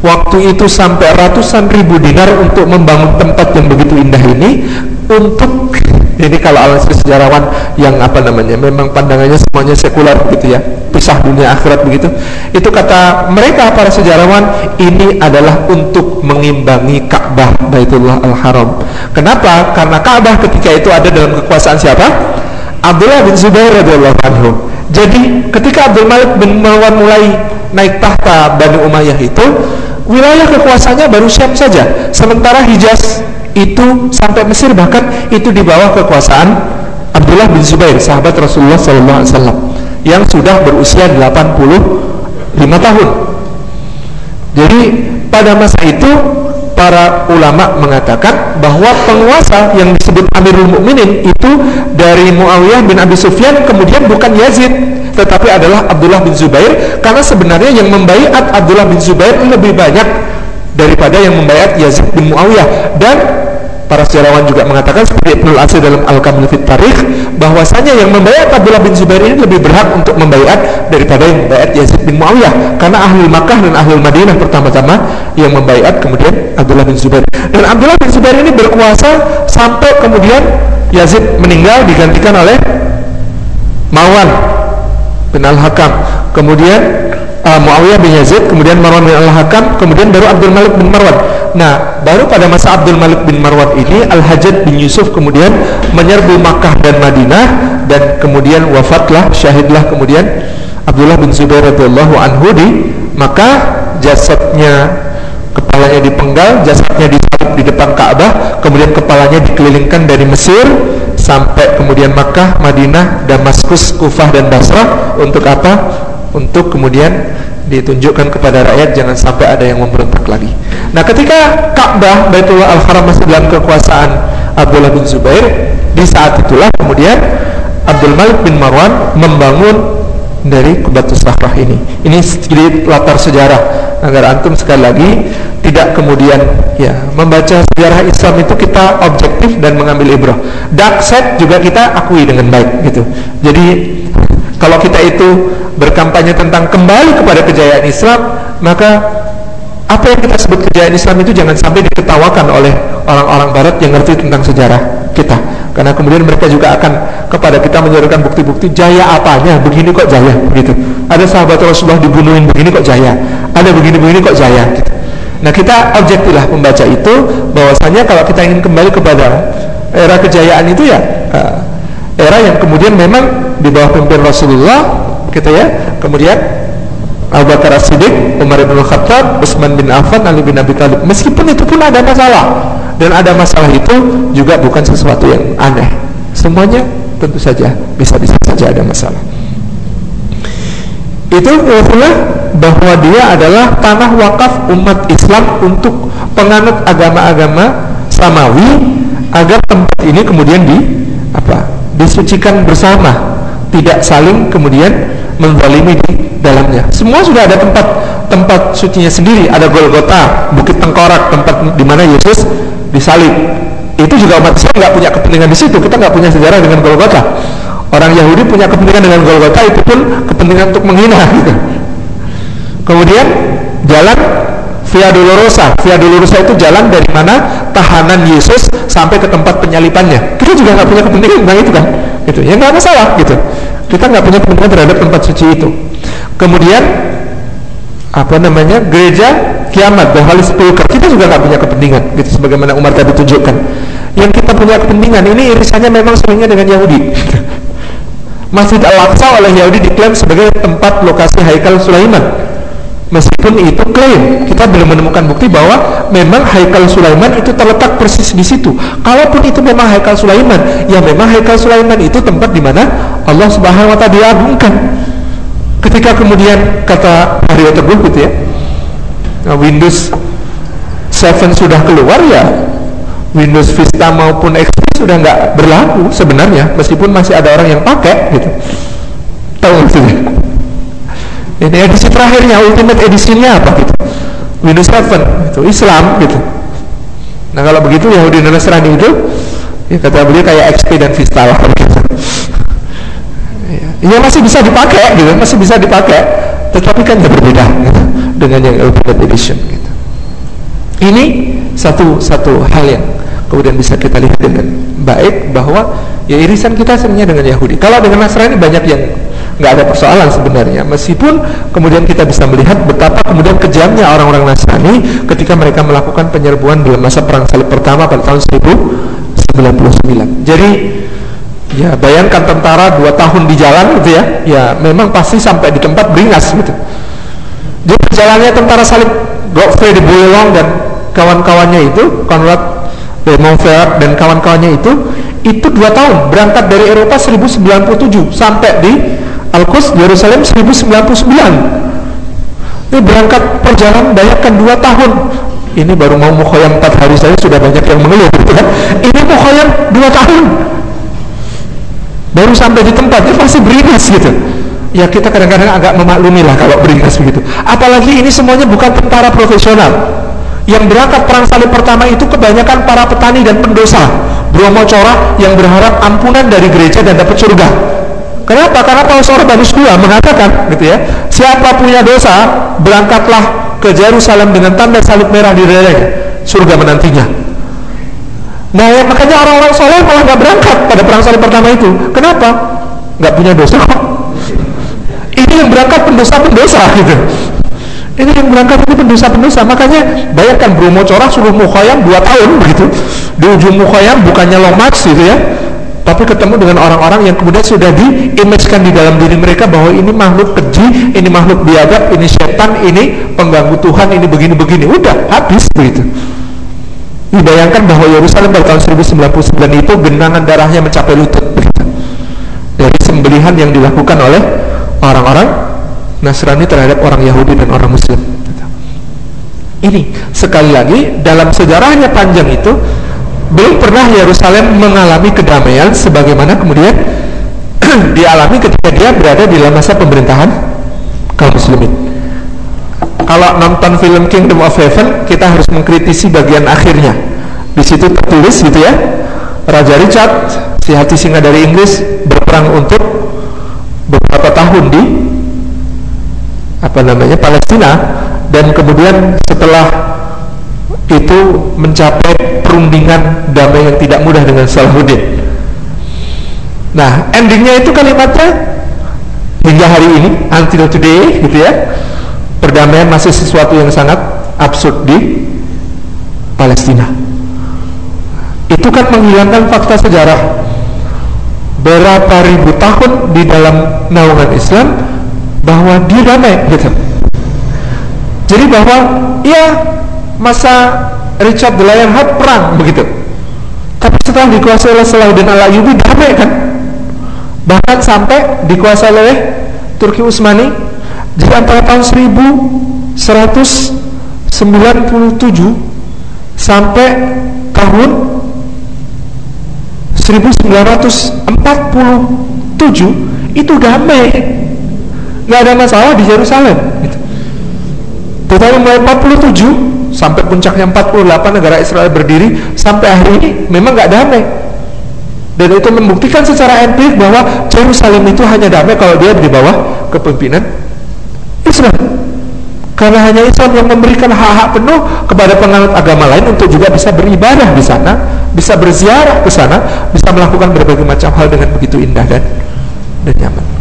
A: waktu itu sampai ratusan ribu dinar untuk membangun tempat yang begitu indah ini untuk ini kalau alasan sejarawan yang apa namanya memang pandangannya semuanya sekuler gitu ya pisah dunia akhirat begitu itu kata mereka para sejarawan ini adalah untuk mengimbangi Ka'bah Baitullah Al-Haram kenapa? karena Ka'bah ketika itu ada dalam kekuasaan siapa? Abdullah bin Zubair radhiyallahu anhu jadi ketika Abdul Malik bin Marwan mulai naik tahta Bani Umayyah itu wilayah kekuasaannya baru Syam saja sementara Hijaz itu sampai Mesir bahkan itu di bawah kekuasaan Abdullah bin Zubair sahabat Rasulullah SAW yang sudah berusia 85 tahun. Jadi pada masa itu para ulama mengatakan bahwa penguasa yang disebut Amirul Mukminin itu dari Muawiyah bin Abi Sufyan kemudian bukan Yazid tetapi adalah Abdullah bin Zubair karena sebenarnya yang membaiat Abdullah bin Zubair lebih banyak daripada yang membaiat Yazid bin Muawiyah. Dan para sejarawan juga mengatakan seperti Ibnu Asir dalam Al-Kamil Fit Tarikh bahwasanya yang membaiat Abdullah bin Zubair ini lebih berhak untuk membaiat daripada yang membaiat Yazid bin Muawiyah. Karena ahli Makkah dan ahli Madinah pertama-tama yang membaiat kemudian Abdullah bin Zubair. Dan Abdullah bin Zubair ini berkuasa sampai kemudian Yazid meninggal digantikan oleh Mawan bin Al-Hakam. Kemudian uh, Muawiyah bin Yazid kemudian Marwan bin Al-Hakam kemudian baru Abdul Malik bin Marwan nah baru pada masa Abdul Malik bin Marwan ini Al-Hajjaj bin Yusuf kemudian menyerbu Makkah dan Madinah dan kemudian wafatlah syahidlah kemudian Abdullah bin Zubair radhiyallahu anhu di Makkah jasadnya kepalanya dipenggal jasadnya disalib di depan Ka'bah kemudian kepalanya dikelilingkan dari Mesir sampai kemudian Makkah, Madinah, Damaskus, Kufah dan Basrah untuk apa? Untuk kemudian ditunjukkan kepada rakyat jangan sampai ada yang memberontak lagi. Nah, ketika Ka'bah Baitullah Al-Haram masih dalam kekuasaan Abdullah bin Zubair, di saat itulah kemudian Abdul Malik bin Marwan membangun dari Kubatus Sahrah ini. Ini sedikit latar sejarah agar antum sekali lagi tidak kemudian ya membaca sejarah Islam itu kita objektif dan mengambil ibrah. Dark side juga kita akui dengan baik gitu. Jadi kalau kita itu berkampanye tentang kembali kepada kejayaan Islam, maka apa yang kita sebut kejayaan Islam itu jangan sampai diketawakan oleh orang-orang barat yang ngerti tentang sejarah kita. Karena kemudian mereka juga akan kepada kita menyodorkan bukti-bukti jaya apanya, begini kok jaya gitu. Ada sahabat Rasulullah dibunuhin begini kok jaya. Ada begini-begini kok jaya gitu. Nah kita objektiflah membaca itu bahwasanya kalau kita ingin kembali kepada era kejayaan itu ya era yang kemudian memang di bawah pimpin Rasulullah gitu ya kemudian Abu Bakar As-Siddiq, Umar bin Khattab, Utsman bin Affan, Ali bin Abi Thalib. Meskipun itu pun ada masalah dan ada masalah itu juga bukan sesuatu yang aneh. Semuanya tentu saja bisa-bisa saja ada masalah itu maksudnya bahwa dia adalah tanah wakaf umat Islam untuk penganut agama-agama samawi agar tempat ini kemudian di apa disucikan bersama tidak saling kemudian menzalimi di dalamnya. Semua sudah ada tempat tempat sucinya sendiri. Ada Golgota Bukit Tengkorak tempat di mana Yesus disalib. Itu juga umat Islam nggak punya kepentingan di situ. Kita nggak punya sejarah dengan Golgota. Orang Yahudi punya kepentingan dengan Golgota itu pun kepentingan untuk menghina gitu. Kemudian jalan Via Dolorosa. Via Dolorosa itu jalan dari mana tahanan Yesus sampai ke tempat penyalipannya. Kita juga nggak punya kepentingan tentang itu kan? Gitu. Ya nggak masalah gitu. Kita nggak punya kepentingan terhadap tempat suci itu. Kemudian apa namanya gereja kiamat the Holy Sepulchre kita juga nggak punya kepentingan gitu sebagaimana Umar tadi tunjukkan yang kita punya kepentingan ini irisannya memang seringnya dengan Yahudi <laughs> Masjid Al-Aqsa oleh Yahudi diklaim sebagai tempat lokasi Haikal Sulaiman. Meskipun itu klaim, kita belum menemukan bukti bahwa memang Haikal Sulaiman itu terletak persis di situ. Kalaupun itu memang Haikal Sulaiman, ya memang Haikal Sulaiman itu tempat di mana Allah Subhanahu wa taala diagungkan. Ketika kemudian kata Mario Teguh gitu ya, Windows 7 sudah keluar ya Windows Vista maupun XP sudah nggak berlaku sebenarnya meskipun masih ada orang yang pakai gitu tahu maksudnya ini edisi terakhirnya ultimate edisinya apa gitu Windows 7 itu Islam gitu nah kalau begitu Yahudi dan Nasrani itu ya kata beliau kayak XP dan Vista lah gitu. <laughs> ya masih bisa dipakai gitu masih bisa dipakai tetapi kan ya berbeda gitu, dengan yang ultimate edition gitu ini satu satu hal yang kemudian bisa kita lihat dengan baik bahwa ya irisan kita sebenarnya dengan Yahudi. Kalau dengan Nasrani banyak yang nggak ada persoalan sebenarnya. Meskipun kemudian kita bisa melihat betapa kemudian kejamnya orang-orang Nasrani ketika mereka melakukan penyerbuan dalam masa perang salib pertama pada tahun 1099. Jadi ya bayangkan tentara dua tahun di jalan gitu ya, ya memang pasti sampai di tempat beringas gitu. Jadi jalannya tentara salib Godfrey de Bouillon dan kawan-kawannya itu Konrad de Montferrat dan kawan-kawannya itu itu dua tahun berangkat dari Eropa 1097 sampai di Al-Quds Yerusalem 1099 ini berangkat perjalanan bayangkan dua tahun. Ini baru mau mukhoyam empat hari saja sudah banyak yang mengeluh gitu kan? Ini mukhoyam dua tahun. Baru sampai di tempat ini pasti beringas gitu. Ya kita kadang-kadang agak memaklumi lah kalau beringas begitu. Apalagi ini semuanya bukan tentara profesional. Yang berangkat perang salib pertama itu kebanyakan para petani dan pendosa. Bromo Cora yang berharap ampunan dari gereja dan dapat surga kenapa? karena Paulus Orbanus II mengatakan gitu ya siapa punya dosa berangkatlah ke Jerusalem dengan tanda salib merah di dadanya surga menantinya nah ya, makanya orang-orang soleh malah nggak berangkat pada perang salib pertama itu kenapa? nggak punya dosa kok ini yang berangkat pendosa-pendosa gitu ini yang berangkat ini pendosa-pendosa. Makanya bayangkan Bromo Corah suruh Mukhayam dua tahun begitu. Di ujung Mukhayam bukannya lomax gitu ya. Tapi ketemu dengan orang-orang yang kemudian sudah diimajkan di dalam diri mereka bahwa ini makhluk keji, ini makhluk biadab, ini setan, ini pengganggu Tuhan, ini begini-begini. Udah habis begitu. Dibayangkan bahwa Yerusalem pada tahun 1099 itu genangan darahnya mencapai lutut begitu. Dari sembelihan yang dilakukan oleh orang-orang Nasrani terhadap orang Yahudi dan orang Muslim. Ini sekali lagi dalam sejarahnya panjang itu belum pernah Yerusalem mengalami kedamaian sebagaimana kemudian <clears throat> dialami ketika dia berada di dalam masa pemerintahan kaum muslimin. Kalau nonton film Kingdom of Heaven, kita harus mengkritisi bagian akhirnya. Di situ tertulis gitu ya, Raja Richard, si hati singa dari Inggris berperang untuk beberapa tahun di apa namanya Palestina dan kemudian setelah itu mencapai perundingan damai yang tidak mudah dengan Salahuddin. Nah, endingnya itu kalimatnya hingga hari ini, until today, gitu ya, perdamaian masih sesuatu yang sangat absurd di Palestina. Itu kan menghilangkan fakta sejarah berapa ribu tahun di dalam naungan Islam bahwa dia damai gitu. Jadi bahwa ya masa Richard the Lionheart perang begitu. Tapi setelah dikuasai oleh Salahuddin al Ayyubi damai kan? bahkan sampai dikuasai oleh Turki Utsmani di antara tahun 1197 sampai tahun 1947 itu damai nggak ada masalah di Yerusalem gitu. Tetapi mulai 47 sampai puncaknya 48 negara Israel berdiri sampai hari ini memang nggak damai. Dan itu membuktikan secara empirik bahwa Yerusalem itu hanya damai kalau dia di bawah kepemimpinan Islam karena hanya Islam yang memberikan hak-hak penuh kepada penganut agama lain untuk juga bisa beribadah di sana bisa berziarah ke sana bisa melakukan berbagai macam hal dengan begitu indah dan dan nyaman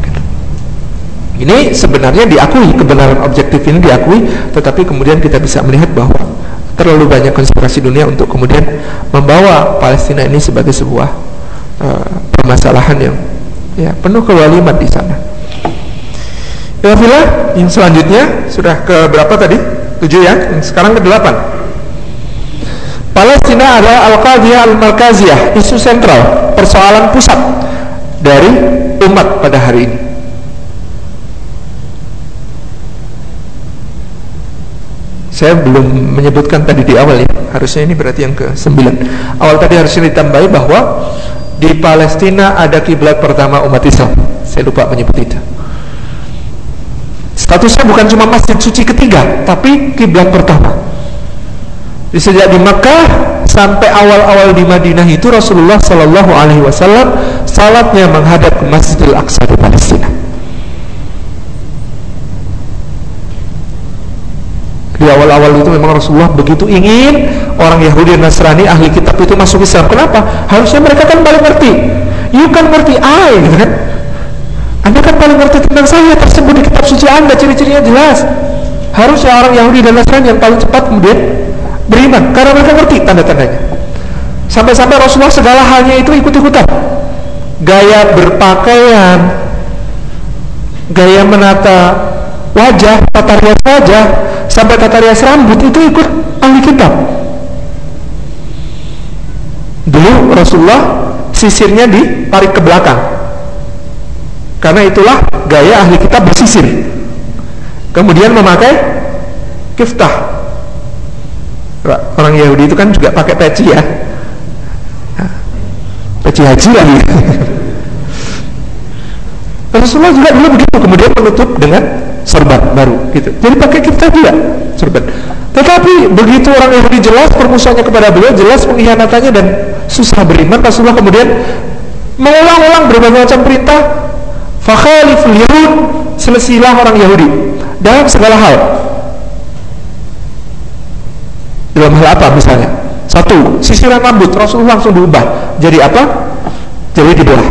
A: ini sebenarnya diakui kebenaran objektif ini diakui tetapi kemudian kita bisa melihat bahwa terlalu banyak konspirasi dunia untuk kemudian membawa Palestina ini sebagai sebuah uh, permasalahan yang ya penuh kewaliman di sana. Ya yang selanjutnya sudah ke berapa tadi? Tujuh ya. Sekarang ke delapan. Palestina adalah Al-Qadiyah Al-Markaziyah, isu sentral, persoalan pusat dari umat pada hari ini. Saya belum menyebutkan tadi di awal ya, harusnya ini berarti yang ke sembilan. Awal tadi harusnya ditambahi bahwa di Palestina ada kiblat pertama umat Islam. Saya lupa menyebut itu. Statusnya bukan cuma masjid suci ketiga, tapi kiblat pertama. Di sejak di Makkah sampai awal-awal di Madinah itu Rasulullah Shallallahu Alaihi Wasallam salatnya menghadap ke Masjidil Aqsa di Palestina. Di awal-awal itu memang Rasulullah begitu ingin orang Yahudi dan Nasrani ahli kitab itu masuk Islam. Kenapa? Harusnya mereka kan paling ngerti. You kan ngerti I, gitu kan? Anda kan paling ngerti tentang saya tersebut di kitab suci Anda ciri-cirinya jelas. Harusnya orang Yahudi dan Nasrani yang paling cepat kemudian beriman karena mereka ngerti tanda-tandanya. Sampai-sampai Rasulullah segala halnya itu ikut-ikutan. Gaya berpakaian, gaya menata wajah, tata rias wajah, sampai tata rias rambut itu ikut ahli kitab. Dulu Rasulullah sisirnya ditarik ke belakang. Karena itulah gaya ahli kitab bersisir. Kemudian memakai kiftah. Orang Yahudi itu kan juga pakai peci ya. Peci haji lagi. <laughs> Rasulullah juga dulu begitu, kemudian menutup dengan sorban baru gitu. Jadi pakai kita juga sorban. Tetapi begitu orang Yahudi jelas permusuhannya kepada beliau, jelas pengkhianatannya dan susah beriman, Rasulullah kemudian mengulang-ulang berbagai macam perintah. Fakhalif yahud selesilah orang Yahudi dalam segala hal. Dalam hal apa misalnya? Satu, sisiran rambut Rasulullah langsung diubah. Jadi apa? Jadi dibelah.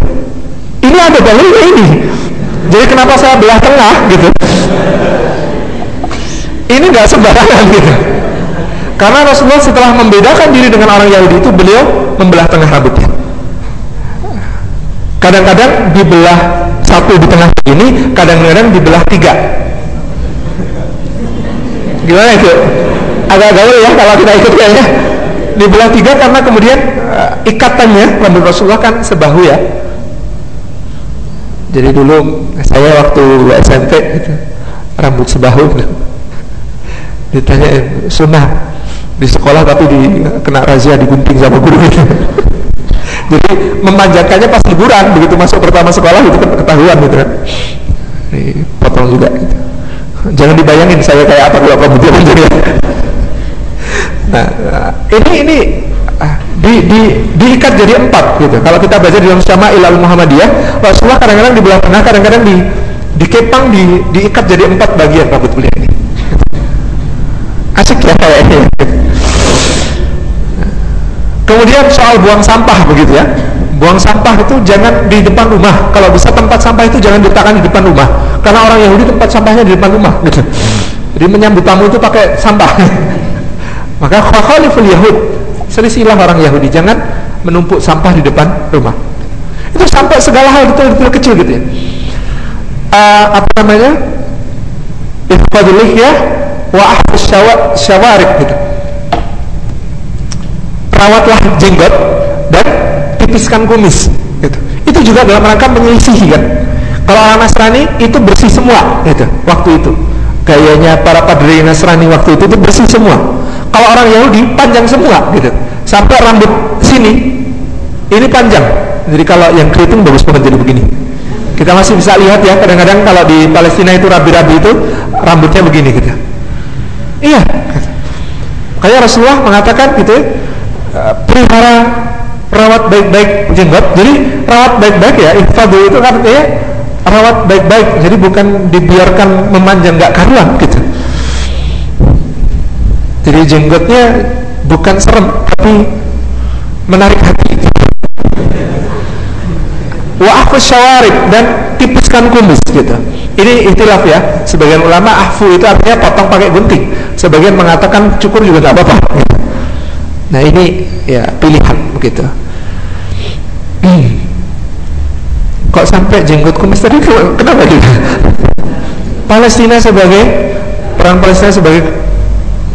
A: Ini ada dalilnya ini. Jadi kenapa saya belah tengah gitu? Ini nggak sembarangan gitu. Karena Rasulullah setelah membedakan diri dengan orang Yahudi itu beliau membelah tengah rambutnya. Kadang-kadang dibelah satu di tengah ini, kadang-kadang dibelah tiga. Gimana itu? Agak gaul ya kalau kita ikut kayaknya. Dibelah tiga karena kemudian uh, ikatannya rambut Rasulullah kan sebahu ya jadi dulu saya waktu SMP gitu, rambut sebahu ditanya sunnah di sekolah tapi di kena razia digunting sama guru gitu. jadi memanjatkannya pas liburan begitu masuk pertama sekolah itu ketahuan gitu kan potong juga gitu. jangan dibayangin saya kayak apa kalau kamu jadi nah ini ini di, di, diikat jadi empat gitu. Kalau kita baca di dalam Syama'il al Muhammadiyah, Rasulullah kadang-kadang di belah tengah, kadang-kadang di dikepang, di, diikat jadi empat bagian rambut beliau ini. Asik ya kayaknya. Kemudian soal buang sampah begitu ya. Buang sampah itu jangan di depan rumah. Kalau bisa tempat sampah itu jangan diletakkan di depan rumah. Karena orang Yahudi tempat sampahnya di depan rumah gitu. Jadi menyambut tamu itu pakai sampah. <laughs> Maka khaliful Yahud Selisilah orang Yahudi, jangan menumpuk sampah di depan rumah. Itu sampai segala hal betul-betul kecil gitu ya. Uh, apa namanya? Ifadulih ya wa syawarik gitu. Rawatlah jenggot dan tipiskan kumis gitu. Itu juga dalam rangka menyelisihi kan. Kalau orang Nasrani itu bersih semua gitu waktu itu. Gayanya para padri Nasrani waktu itu itu bersih semua. Kalau orang Yahudi panjang semua gitu. Sampai rambut sini ini panjang. Jadi kalau yang keriting bagus banget jadi begini. Kita masih bisa lihat ya kadang-kadang kalau di Palestina itu rabi-rabi itu rambutnya begini gitu. Iya. Kayak Rasulullah mengatakan gitu ya, pelihara rawat baik-baik jenggot. Jadi rawat baik-baik ya, infadu itu kan ya rawat baik-baik. Jadi bukan dibiarkan memanjang nggak karuan gitu. Jadi jenggotnya bukan serem tapi menarik hati. Wa syawarib dan tipiskan kumis gitu. Ini ikhtilaf ya. Sebagian ulama ahfu itu artinya potong pakai gunting. Sebagian mengatakan cukur juga nggak apa-apa. Nah ini ya pilihan begitu. <clears throat> Kok sampai jenggot kumis tadi kenapa gitu? Palestina sebagai perang Palestina sebagai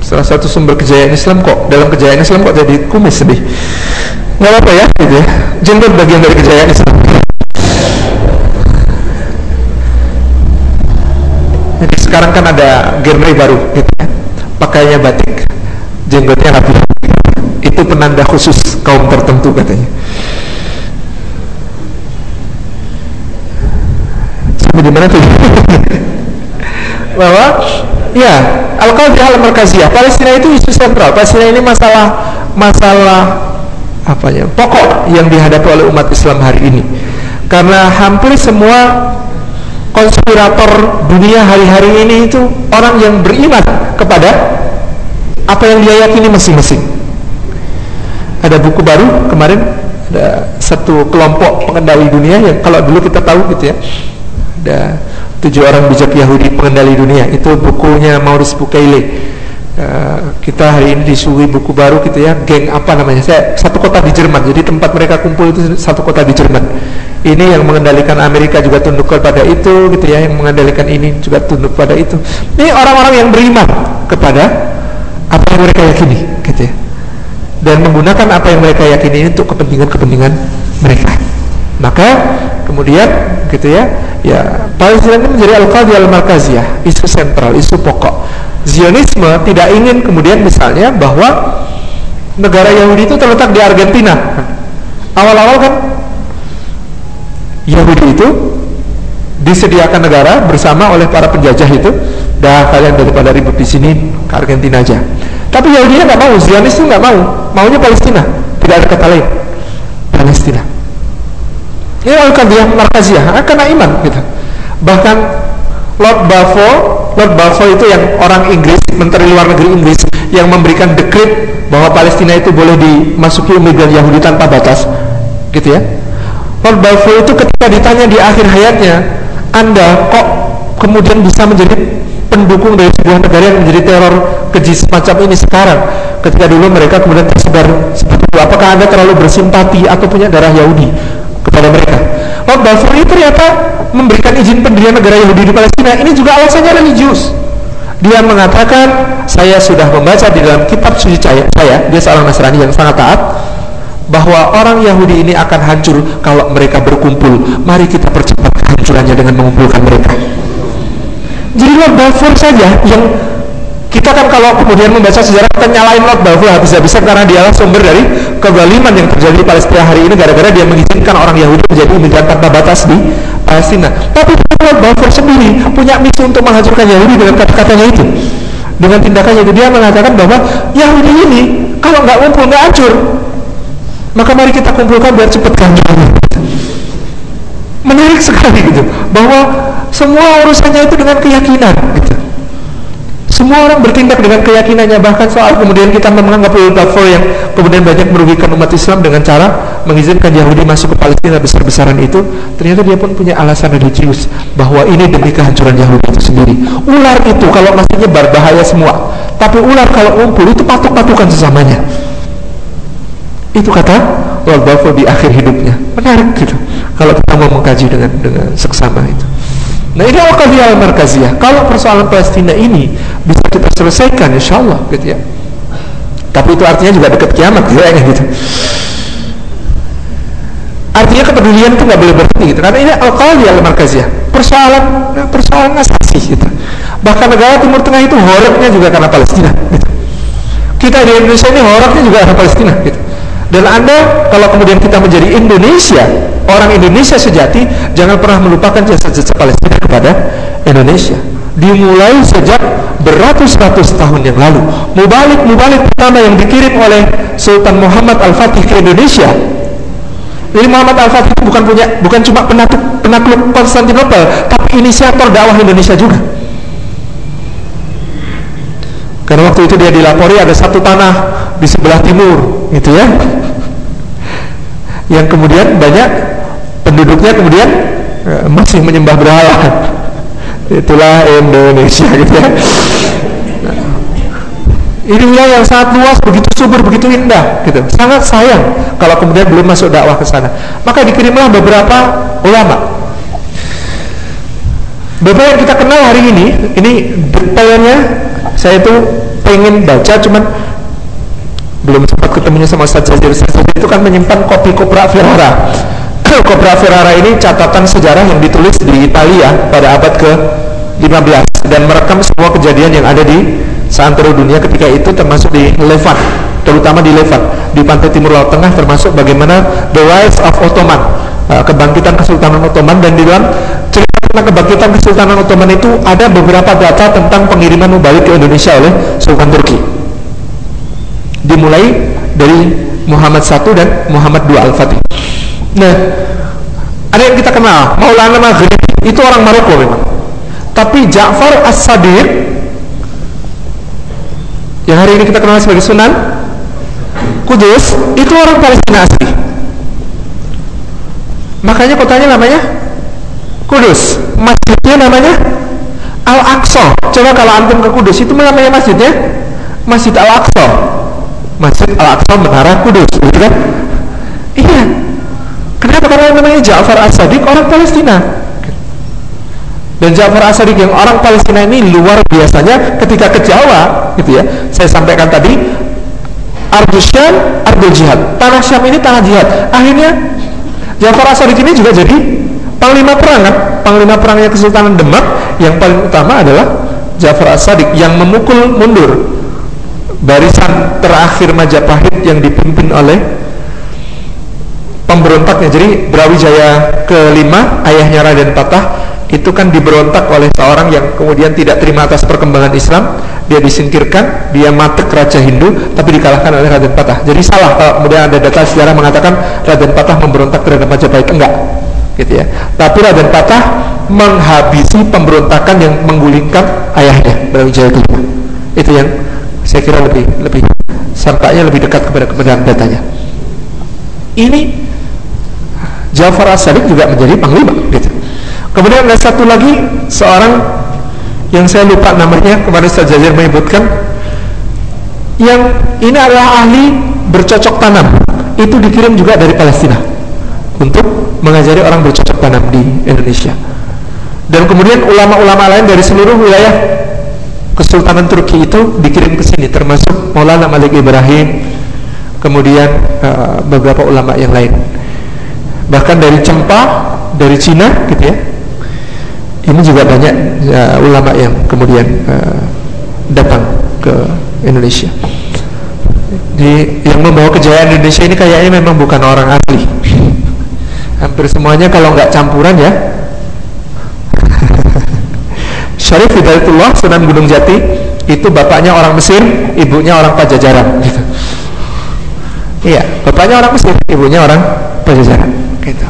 A: salah satu sumber kejayaan Islam kok dalam kejayaan Islam kok jadi kumis sedih nggak apa ya gitu ya jenggot bagian dari kejayaan Islam Jadi sekarang kan ada genre baru gitu ya. Pakainya batik, jenggotnya rapi. Itu penanda khusus kaum tertentu katanya. Sampai di tuh? <laughs> Bahwa ya Al-Qadiyah Al-Markaziyah Palestina itu isu sentral. Palestina ini masalah masalah apa ya pokok yang dihadapi oleh umat Islam hari ini. Karena hampir semua konspirator dunia hari-hari ini itu orang yang beriman kepada apa yang dia yakini masing-masing. Ada buku baru kemarin ada satu kelompok pengendali dunia yang kalau dulu kita tahu gitu ya ada tujuh orang bijak Yahudi pengendali dunia. Itu bukunya Maurice Bucaille Uh, kita hari ini disuguhi buku baru gitu ya geng apa namanya? Saya satu kota di Jerman. Jadi tempat mereka kumpul itu satu kota di Jerman. Ini yang mengendalikan Amerika juga tunduk kepada itu gitu ya yang mengendalikan ini juga tunduk pada itu. Ini orang-orang yang beriman kepada apa yang mereka yakini gitu ya. Dan menggunakan apa yang mereka yakini ini untuk kepentingan-kepentingan mereka. Maka kemudian gitu ya ya Palestina ini menjadi al-qadhi al-markaziyah isu sentral isu pokok. Zionisme tidak ingin kemudian misalnya bahwa negara Yahudi itu terletak di Argentina. Awal-awal kan Yahudi itu disediakan negara bersama oleh para penjajah itu dah kalian daripada ribut di sini ke Argentina aja. Tapi Yahudi nggak mau Zionis itu nggak mau maunya Palestina tidak ada kata lain Palestina ini al-qadiyah markaziyah karena iman gitu. Bahkan Lord Balfour Lord Balfour itu yang orang Inggris menteri luar negeri Inggris yang memberikan dekret bahwa Palestina itu boleh dimasuki imigran Yahudi tanpa batas gitu ya. Lord Balfour itu ketika ditanya di akhir hayatnya, Anda kok kemudian bisa menjadi pendukung dari sebuah negara yang menjadi teror keji semacam ini sekarang? Ketika dulu mereka kemudian tersebar seperti itu. Apakah anda terlalu bersimpati atau punya darah Yahudi kepada mereka Lord Balfour itu ternyata memberikan izin pendirian negara Yahudi di Palestina ini juga alasannya religius dia mengatakan saya sudah membaca di dalam kitab suci saya dia seorang Nasrani yang sangat taat bahwa orang Yahudi ini akan hancur kalau mereka berkumpul. Mari kita percepat kehancurannya dengan mengumpulkan mereka. Jadi Lord Balfour saja yang kita kan kalau kemudian membaca sejarah kita nyalain Lord Balfour habis-habisan karena dialah sumber dari kegaliman yang terjadi di Palestina hari ini gara-gara dia mengizinkan orang Yahudi menjadi imigran tanpa batas di Palestina. Tapi Lord Balfour sendiri punya misi untuk menghancurkan Yahudi dengan kata-katanya itu. Dengan tindakannya itu dia mengatakan bahwa Yahudi ini kalau nggak ngumpul nggak hancur, maka mari kita kumpulkan biar cepat ganjarannya. Menarik sekali gitu, bahwa semua urusannya itu dengan keyakinan. Gitu. Semua orang bertindak dengan keyakinannya bahkan soal kemudian kita menganggap Balfour yang kemudian banyak merugikan umat Islam dengan cara mengizinkan Yahudi masuk ke Palestina besar-besaran itu ternyata dia pun punya alasan religius bahwa ini demi kehancuran Yahudi itu sendiri ular itu kalau masih nyebar bahaya semua tapi ular kalau ngumpul itu patuk-patukan sesamanya itu kata Lord Balfour di akhir hidupnya. Menarik gitu. Kalau kita mau mengkaji dengan dengan seksama itu. Nah ini al-qadiyah al-markaziyah. Kalau persoalan Palestina ini bisa kita selesaikan insya Allah gitu ya. Tapi itu artinya juga dekat kiamat gitu ya gitu. artinya kepedulian itu nggak boleh berhenti gitu. karena ini al al markaziyah persoalan persoalan asasi gitu. bahkan negara Timur Tengah itu horornya juga karena Palestina gitu. kita di Indonesia ini horornya juga karena Palestina gitu. Dan anda kalau kemudian kita menjadi Indonesia orang Indonesia sejati jangan pernah melupakan jasa-jasa Palestina kepada Indonesia. Dimulai sejak beratus-ratus tahun yang lalu. Mubalik-mubalik pertama yang dikirim oleh Sultan Muhammad Al-Fatih ke Indonesia. Jadi Muhammad Al-Fatih bukan punya bukan cuma penakluk, penakluk Konstantinopel, tapi inisiator dakwah Indonesia juga. Karena waktu itu dia dilapori ada satu tanah di sebelah timur, gitu ya. Yang kemudian banyak penduduknya kemudian eh, masih menyembah berhala. Itulah Indonesia gitu ya. Ini wilayah yang sangat luas, begitu subur, begitu indah, gitu. Sangat sayang kalau kemudian belum masuk dakwah ke sana. Maka dikirimlah beberapa ulama. Bapak yang kita kenal hari ini, ini detailnya saya itu pengen baca, cuman belum sempat ketemunya sama Ustaz Jazir. Ustaz itu kan menyimpan kopi Kopra Ferrara. <clears throat> Kopra Ferrara ini catatan sejarah yang ditulis di Italia pada abad ke 15 dan merekam semua kejadian yang ada di seantero dunia ketika itu termasuk di Levant terutama di Levant di pantai timur laut tengah termasuk bagaimana the rise of Ottoman uh, kebangkitan Kesultanan Ottoman dan di dalam cerita tentang kebangkitan Kesultanan Ottoman itu ada beberapa data tentang pengiriman mubalik ke Indonesia oleh Sultan Turki dimulai dari Muhammad I dan Muhammad II Al-Fatih. Nah ada yang kita kenal Maulana Maghribi itu orang Maroko memang. Tapi Ja'far As-Sadiq yang hari ini kita kenal sebagai Sunan Kudus itu orang Palestina asli makanya kotanya namanya Kudus masjidnya namanya Al-Aqsa. Coba kalau antum ke Kudus itu namanya masjidnya? Masjid Al-Aqsa Masjid Al-Aqsa Menara Kudus gitu kan iya kenapa karena namanya Ja'far As-Sadiq orang Palestina dan Ja'far Asadik yang orang Palestina ini luar biasanya ketika ke Jawa, gitu ya. Saya sampaikan tadi, Ardul Syam, Ardul Jihad. Tanah Syam ini tanah jihad. Akhirnya Ja'far Asadik ini juga jadi panglima perang kan? Panglima perangnya Kesultanan Demak yang paling utama adalah Ja'far Asadik yang memukul mundur barisan terakhir Majapahit yang dipimpin oleh pemberontaknya. Jadi Brawijaya kelima, ayahnya Raden Patah itu kan diberontak oleh seorang yang kemudian tidak terima atas perkembangan Islam. Dia disingkirkan dia matek Raja Hindu tapi dikalahkan oleh Raden Patah. Jadi salah kalau kemudian ada data sejarah mengatakan Raden Patah memberontak terhadap Majapahit. Enggak gitu ya. Tapi Raden Patah menghabisi pemberontakan yang menggulingkan ayahnya Brawijaya kelima. Itu yang saya kira lebih lebih sertanya lebih dekat kepada kebenaran datanya. Ini Jafar As-Sadiq juga menjadi panglima gitu. Kemudian ada satu lagi seorang yang saya lupa namanya kemarin Ustaz Jazir menyebutkan yang ini adalah ahli bercocok tanam. Itu dikirim juga dari Palestina untuk mengajari orang bercocok tanam di Indonesia. Dan kemudian ulama-ulama lain dari seluruh wilayah Kesultanan Turki itu dikirim ke sini termasuk Maulana Malik Ibrahim kemudian uh, beberapa ulama yang lain bahkan dari Cempa dari Cina gitu ya ini juga banyak uh, ulama yang kemudian uh, datang ke Indonesia. Di yang membawa kejayaan Indonesia ini kayaknya memang bukan orang asli. Hampir semuanya kalau nggak campuran ya. Syarif Hidayatullah Sunan Gunung Jati itu bapaknya orang Mesir, ibunya orang Pajajaran gitu. Iya, bapaknya orang Mesir, ibunya orang Pajajaran gitu.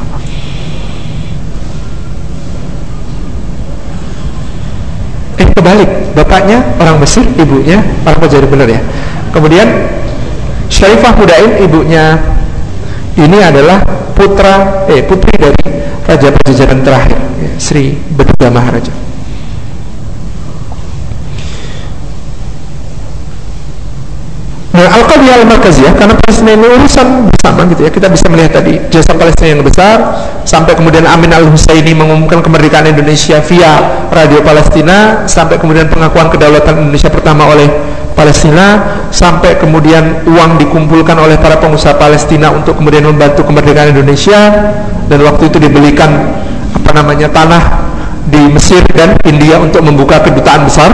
A: kebalik bapaknya orang Mesir ibunya orang Pajari benar ya kemudian Syarifah Hudain ibunya ini adalah putra eh putri dari Raja Pajajaran terakhir Sri Bedugama Maharaja Al-Qadiyah Al-Markaziyah karena Palestina ini urusan bersama gitu ya. Kita bisa melihat tadi jasa Palestina yang besar sampai kemudian Amin Al-Husaini mengumumkan kemerdekaan Indonesia via Radio Palestina sampai kemudian pengakuan kedaulatan Indonesia pertama oleh Palestina sampai kemudian uang dikumpulkan oleh para pengusaha Palestina untuk kemudian membantu kemerdekaan Indonesia dan waktu itu dibelikan apa namanya tanah di Mesir dan India untuk membuka kedutaan besar.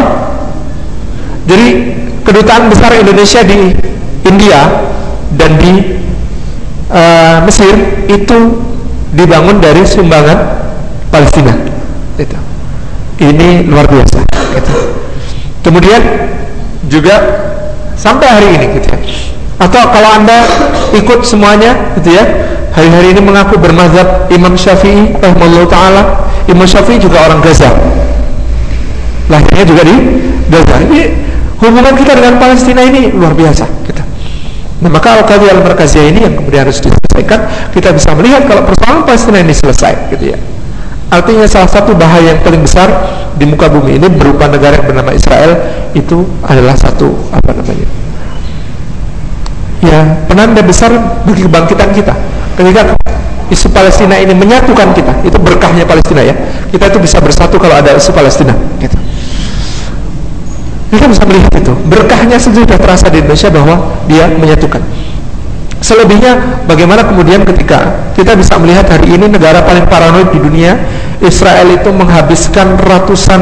A: Jadi kedutaan besar Indonesia di India dan di uh, Mesir itu dibangun dari sumbangan Palestina. Itu. Ini luar biasa. Gitu. Kemudian juga sampai hari ini gitu ya. Atau kalau anda ikut semuanya gitu ya, hari-hari ini mengaku bermazhab Imam Syafi'i, rahimahullah taala, Imam Syafi'i juga orang Gaza. Lahirnya juga di Gaza. Ini hubungan kita dengan Palestina ini luar biasa kita. Nah, maka al-qadhi al-markaziyah ini yang kemudian harus diselesaikan, kita bisa melihat kalau persoalan Palestina ini selesai gitu ya. Artinya salah satu bahaya yang paling besar di muka bumi ini berupa negara yang bernama Israel itu adalah satu apa namanya? Ya, penanda besar bagi kebangkitan kita. Ketika isu Palestina ini menyatukan kita, itu berkahnya Palestina ya. Kita itu bisa bersatu kalau ada isu Palestina gitu. Kita bisa melihat itu. Berkahnya sudah terasa di Indonesia bahwa dia menyatukan. Selebihnya bagaimana kemudian ketika kita bisa melihat hari ini negara paling paranoid di dunia, Israel itu menghabiskan ratusan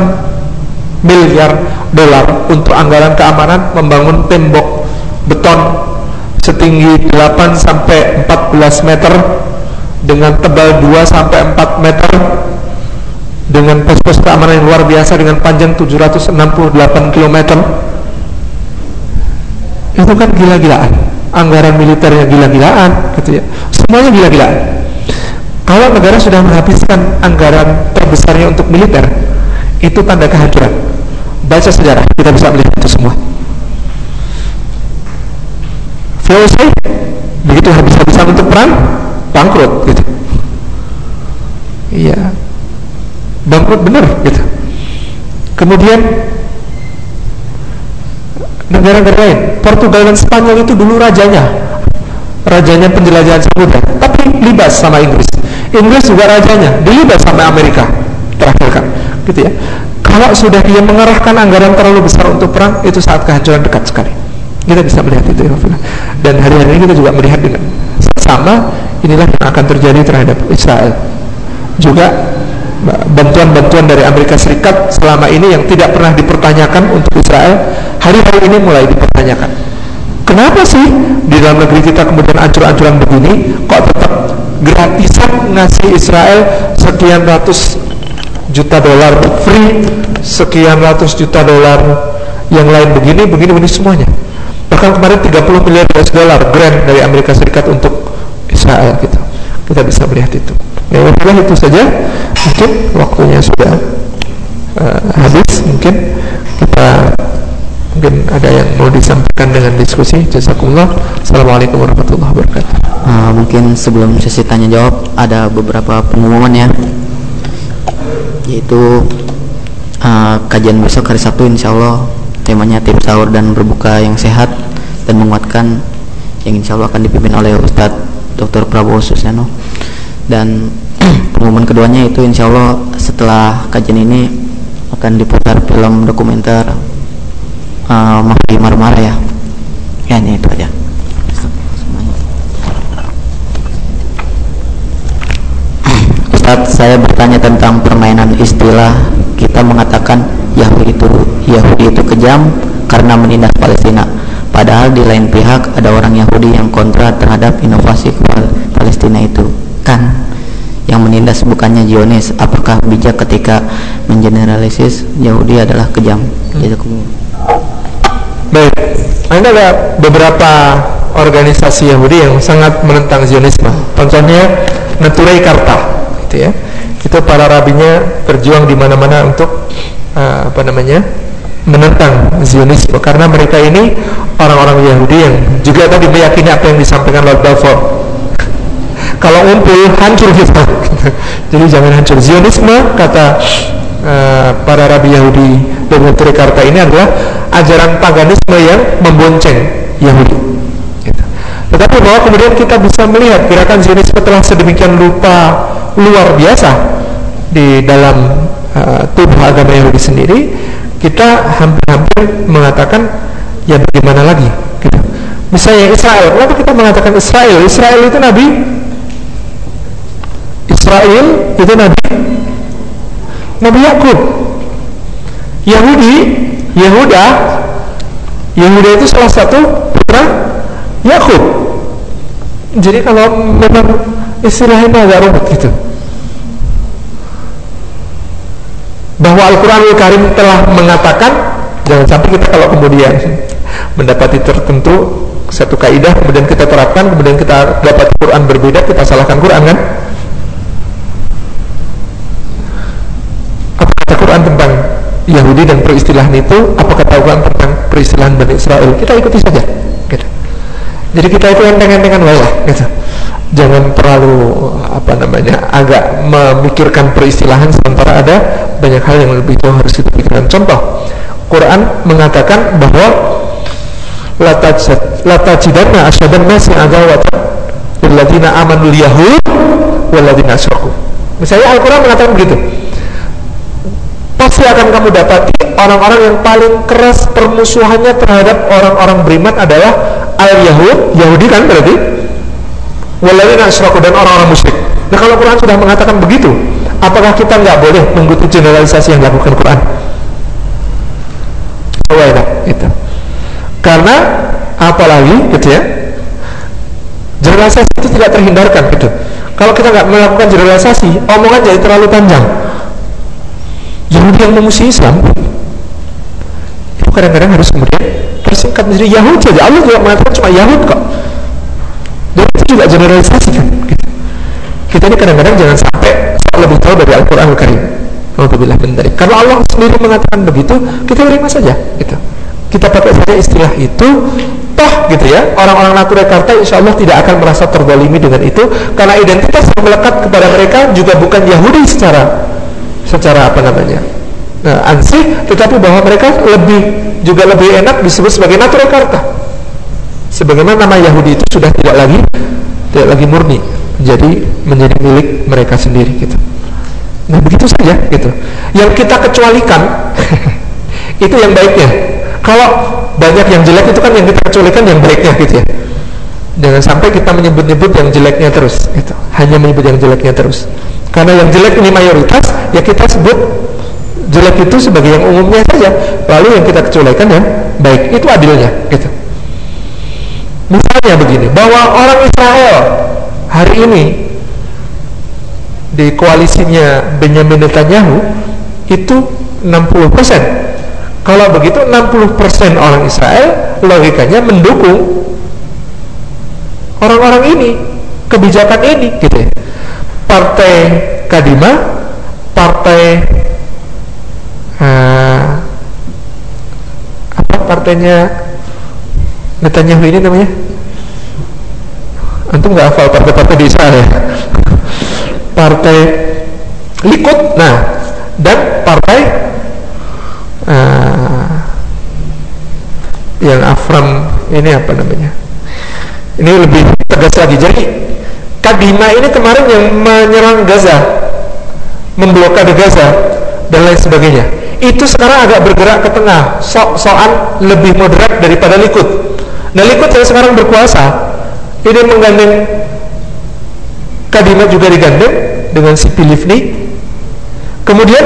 A: miliar dolar untuk anggaran keamanan membangun tembok beton setinggi 8 sampai 14 meter dengan tebal 2 sampai 4 meter dengan pos-pos keamanan yang luar biasa dengan panjang 768 km itu kan gila-gilaan. Anggaran militernya gila-gilaan gitu ya. Semuanya gila-gilaan. Kalau negara sudah menghabiskan anggaran terbesarnya untuk militer itu tanda kehancuran baca sejarah kita bisa melihat itu semua. VOC begitu habis-habisan untuk perang bangkrut gitu. Iya bangkrut benar gitu. Kemudian negara-negara lain Portugal dan Spanyol itu dulu rajanya rajanya penjelajahan samudra tapi libas sama Inggris. Inggris juga rajanya dilibas sama Amerika terakhir kan gitu ya. Kalau sudah dia mengarahkan anggaran terlalu besar untuk perang itu saat kehancuran dekat sekali. Kita bisa melihat itu ya dan hari-hari ini kita juga melihat dengan sama inilah yang akan terjadi terhadap Israel. Juga bantuan-bantuan dari Amerika Serikat selama ini yang tidak pernah dipertanyakan untuk Israel hari-hari ini mulai dipertanyakan. Kenapa sih di dalam negeri kita kemudian ancur-ancuran begini kok tetap gratisan ngasih Israel sekian ratus juta dolar free sekian ratus juta dolar yang lain begini begini begini semuanya? Bahkan kemarin 30 miliar US dollar grant dari Amerika Serikat untuk Israel gitu. Kita bisa melihat itu ya udah itu saja. Mungkin waktunya sudah uh, habis. Mungkin kita mungkin ada yang mau disampaikan dengan diskusi. Jazakumullah. Assalamualaikum warahmatullahi wabarakatuh.
B: Uh, mungkin sebelum sesi tanya jawab ada beberapa pengumuman ya. Yaitu uh, kajian besok hari Sabtu insya Allah temanya tim sahur dan berbuka yang sehat dan menguatkan yang insya Allah akan dipimpin oleh Ustadz Dr. Prabowo Suseno dan <clears throat> pengumuman keduanya itu insya Allah setelah kajian ini akan diputar film dokumenter uh, Mahdi Marmara ya. Ya ini itu aja. <clears throat> Ustadz saya bertanya tentang permainan istilah. Kita mengatakan Yahudi itu Yahudi itu kejam karena menindas Palestina. Padahal di lain pihak ada orang Yahudi yang kontra terhadap inovasi Palestina itu. Kan yang menindas bukannya Zionis. Apakah bijak ketika mengeneralisis? Yahudi adalah kejam. Hmm.
A: baik. Ada ada beberapa organisasi Yahudi yang sangat menentang Zionisme. Contohnya Naturai Karta itu ya. Itu para rabinya berjuang di mana-mana untuk uh, apa namanya menentang Zionisme. Karena mereka ini orang-orang Yahudi yang juga tadi meyakini apa yang disampaikan Lord Balfour kalau ngumpul hancur kita <laughs> jadi jangan hancur Zionisme kata uh, para rabi Yahudi dan Trikarta ini adalah ajaran paganisme yang membonceng Yahudi. Gitu. Tetapi bahwa kemudian kita bisa melihat gerakan Zionisme telah sedemikian lupa luar biasa di dalam uh, tubuh agama Yahudi sendiri, kita hampir-hampir mengatakan ya bagaimana lagi gitu. Misalnya Israel, kenapa kita mengatakan Israel? Israel itu nabi Israel itu nabi Nabi Yakub. Yahudi, Yehuda, Yehuda itu salah satu putra Yakub. Jadi kalau memang istilahnya agak rumit gitu. Bahwa Al-Quranul Karim telah mengatakan jangan sampai kita kalau kemudian mendapati tertentu satu kaidah kemudian kita terapkan kemudian kita dapat Quran berbeda kita salahkan Quran kan Quran tentang Yahudi dan peristilahan itu apa kata Quran tentang peristilahan Bani Israel? Kita ikuti saja. Gitu. jadi kita itu enteng-entengan wae gitu. Jangan terlalu apa namanya agak memikirkan peristilahan sementara ada banyak hal yang lebih jauh harus kita pikirkan. Contoh Quran mengatakan bahwa latajidanna asyadan nasi agawatan lilladzina amanul yahud walladzina asyraku. Misalnya Al-Quran mengatakan begitu pasti akan kamu dapati orang-orang yang paling keras permusuhannya terhadap orang-orang beriman adalah al-Yahud, Yahudi kan berarti waladina asyraku dan orang-orang musyrik. Nah kalau Quran sudah mengatakan begitu, apakah kita nggak boleh mengikuti generalisasi yang dilakukan Quran? Oh, enak, itu. Karena apalagi gitu ya, generalisasi itu tidak terhindarkan gitu. Kalau kita nggak melakukan generalisasi, omongan jadi terlalu panjang Yahudi yang memusuhi Islam. Itu kadang-kadang harus kemudian tersingkat menjadi Yahudi saja. Allah juga mengatakan cuma Yahud kok. Dan itu juga generalisasi kan gitu. kita ini kadang-kadang jangan sampai lebih tahu dari Al-Quran Al-Karim. Alhamdulillah dari karena Allah sendiri mengatakan begitu kita terima saja gitu. Kita pakai saja istilah itu toh gitu ya. Orang-orang Natura Jakarta insya Allah tidak akan merasa tergolimi dengan itu. Karena identitas yang melekat kepada mereka juga bukan Yahudi secara secara apa namanya? Nah, ansih tetapi bahwa mereka lebih juga lebih enak disebut sebagai natural karta. Sebagaimana nama Yahudi itu sudah tidak lagi tidak lagi murni. Jadi menjadi milik mereka sendiri gitu. Nah begitu saja gitu. Yang kita kecualikan <laughs> itu yang baiknya. Kalau banyak yang jelek itu kan yang kita kecualikan yang baiknya gitu ya. Jangan sampai kita menyebut-nyebut yang jeleknya terus gitu. Hanya menyebut yang jeleknya terus karena yang jelek ini mayoritas, ya kita sebut jelek itu sebagai yang umumnya saja. Lalu yang kita kecualikan ya baik. Itu adilnya. Gitu. Misalnya begini, bahwa orang Israel hari ini di koalisinya Benjamin Netanyahu itu 60%. Kalau begitu 60% orang Israel logikanya mendukung orang-orang ini, kebijakan ini gitu ya partai Kadima, partai uh, apa partainya Netanyahu ini namanya? Antum nggak hafal partai-partai di Israel ya? Partai Likud, nah dan partai uh, yang Afram ini apa namanya? Ini lebih tegas lagi. Jadi Kadima ini kemarin yang menyerang Gaza, memblokade Gaza dan lain sebagainya. Itu sekarang agak bergerak ke tengah, sok-sokan lebih moderat daripada Likud. Nah Likud yang sekarang berkuasa, ini menggandeng Kadima juga digandeng dengan si Pilifni. Kemudian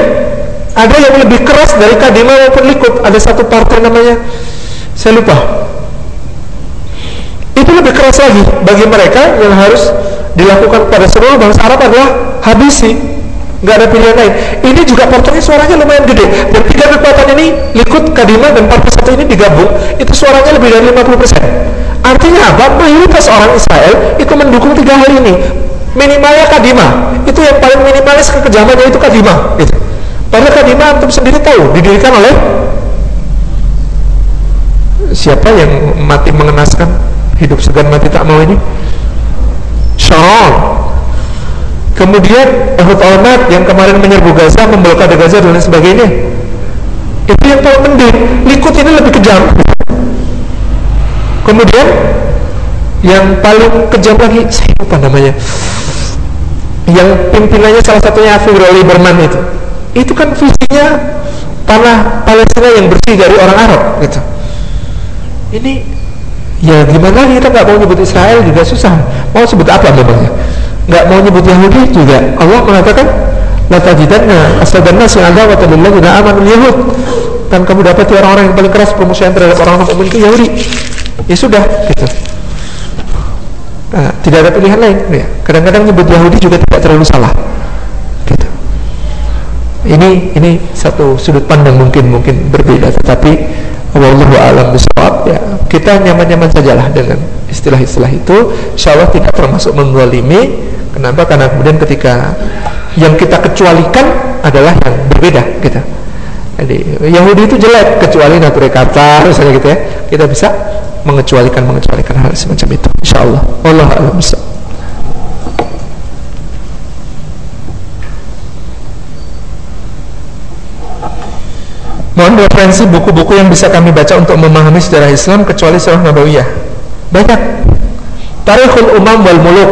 A: ada yang lebih keras dari Kadima maupun Likud. Ada satu partai namanya, saya lupa. Itu lebih keras lagi bagi mereka yang harus dilakukan pada seluruh bangsa Arab adalah habisi nggak ada pilihan lain. Ini juga partainya suaranya lumayan gede. Dan tiga kekuatan ini Likud, Kadima dan partai satu ini digabung itu suaranya lebih dari 50% artinya apa? mayoritas orang Israel itu mendukung tiga hal ini. Minimalnya Kadima itu yang paling minimalis kekejamannya itu Kadima gitu. padahal Kadima antum sendiri tahu didirikan oleh siapa yang mati mengenaskan hidup segan mati tak mau ini Sharon kemudian Ehud Olmert yang kemarin menyerbu Gaza memblokade Gaza dan lain sebagainya. Itu yang paling penting. Likud ini lebih kejam. Kemudian yang paling kejam lagi saya lupa namanya. Yang pimpinannya salah satunya Avigdor Lieberman itu. Itu kan visinya tanah Palestina yang bersih dari orang Arab gitu. Ini ya gimana? Kita nggak mau nyebut Israel juga susah. Mau sebut apa memangnya nggak mau nyebut Yahudi juga. Allah mengatakan la tajidanna asadanna yang ada wa lilladzina amanu yahud dan kamu dapati orang-orang yang paling keras permusuhan terhadap orang-orang mukmin itu Yahudi. Ya sudah gitu. Nah, tidak ada pilihan lain. Ya. kadang-kadang nyebut Yahudi juga tidak terlalu salah. Gitu. Ini ini satu sudut pandang mungkin mungkin berbeda. Tetapi wallahu alam ya kita nyaman-nyaman sajalah dengan istilah-istilah itu. Insyaallah tidak termasuk menzalimi. Kenapa? Karena kemudian ketika yang kita kecualikan adalah yang berbeda gitu jadi Yahudi itu jelek kecuali nature kata misalnya gitu ya. Kita bisa mengecualikan mengecualikan hal semacam itu insyaallah. Allah alam Mohon referensi buku-buku yang bisa kami baca untuk memahami sejarah Islam kecuali Sirah Nabawiyah. Banyak. Tarikhul Umam wal Muluk.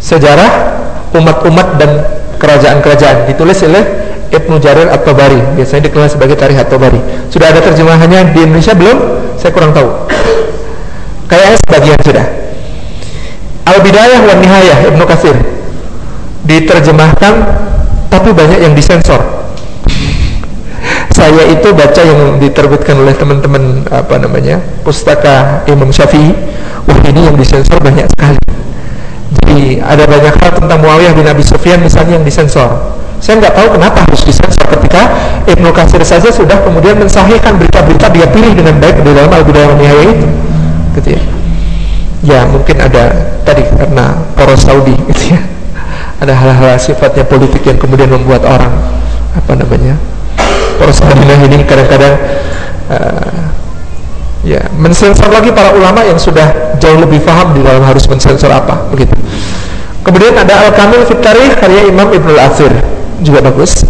A: Sejarah umat-umat dan kerajaan-kerajaan ditulis oleh Ibnu Jarir At-Tabari. Biasanya dikenal sebagai Tarikh At-Tabari. Sudah ada terjemahannya di Indonesia belum? Saya kurang tahu. Kayaknya sebagian sudah. Al-Bidayah wa Nihayah Ibnu Katsir diterjemahkan tapi banyak yang disensor saya itu baca yang diterbitkan oleh teman-teman apa namanya pustaka Imam Syafi'i. Wah ini yang disensor banyak sekali. Jadi ada banyak hal tentang Muawiyah bin Abi Sufyan misalnya yang disensor. Saya nggak tahu kenapa harus disensor ketika Ibnu Katsir saja sudah kemudian mensahihkan berita-berita dia pilih dengan baik di dalam Al-Bidayah Nihayah itu. Gitu ya. Ya mungkin ada tadi karena poros Saudi gitu ya. Ada hal-hal sifatnya politik yang kemudian membuat orang apa namanya poros Madinah ini kadang-kadang uh, ya mensensor lagi para ulama yang sudah jauh lebih paham di dalam harus mensensor apa begitu. Kemudian ada Al-Kamil Fitari karya Imam Ibnu Al-Athir juga bagus.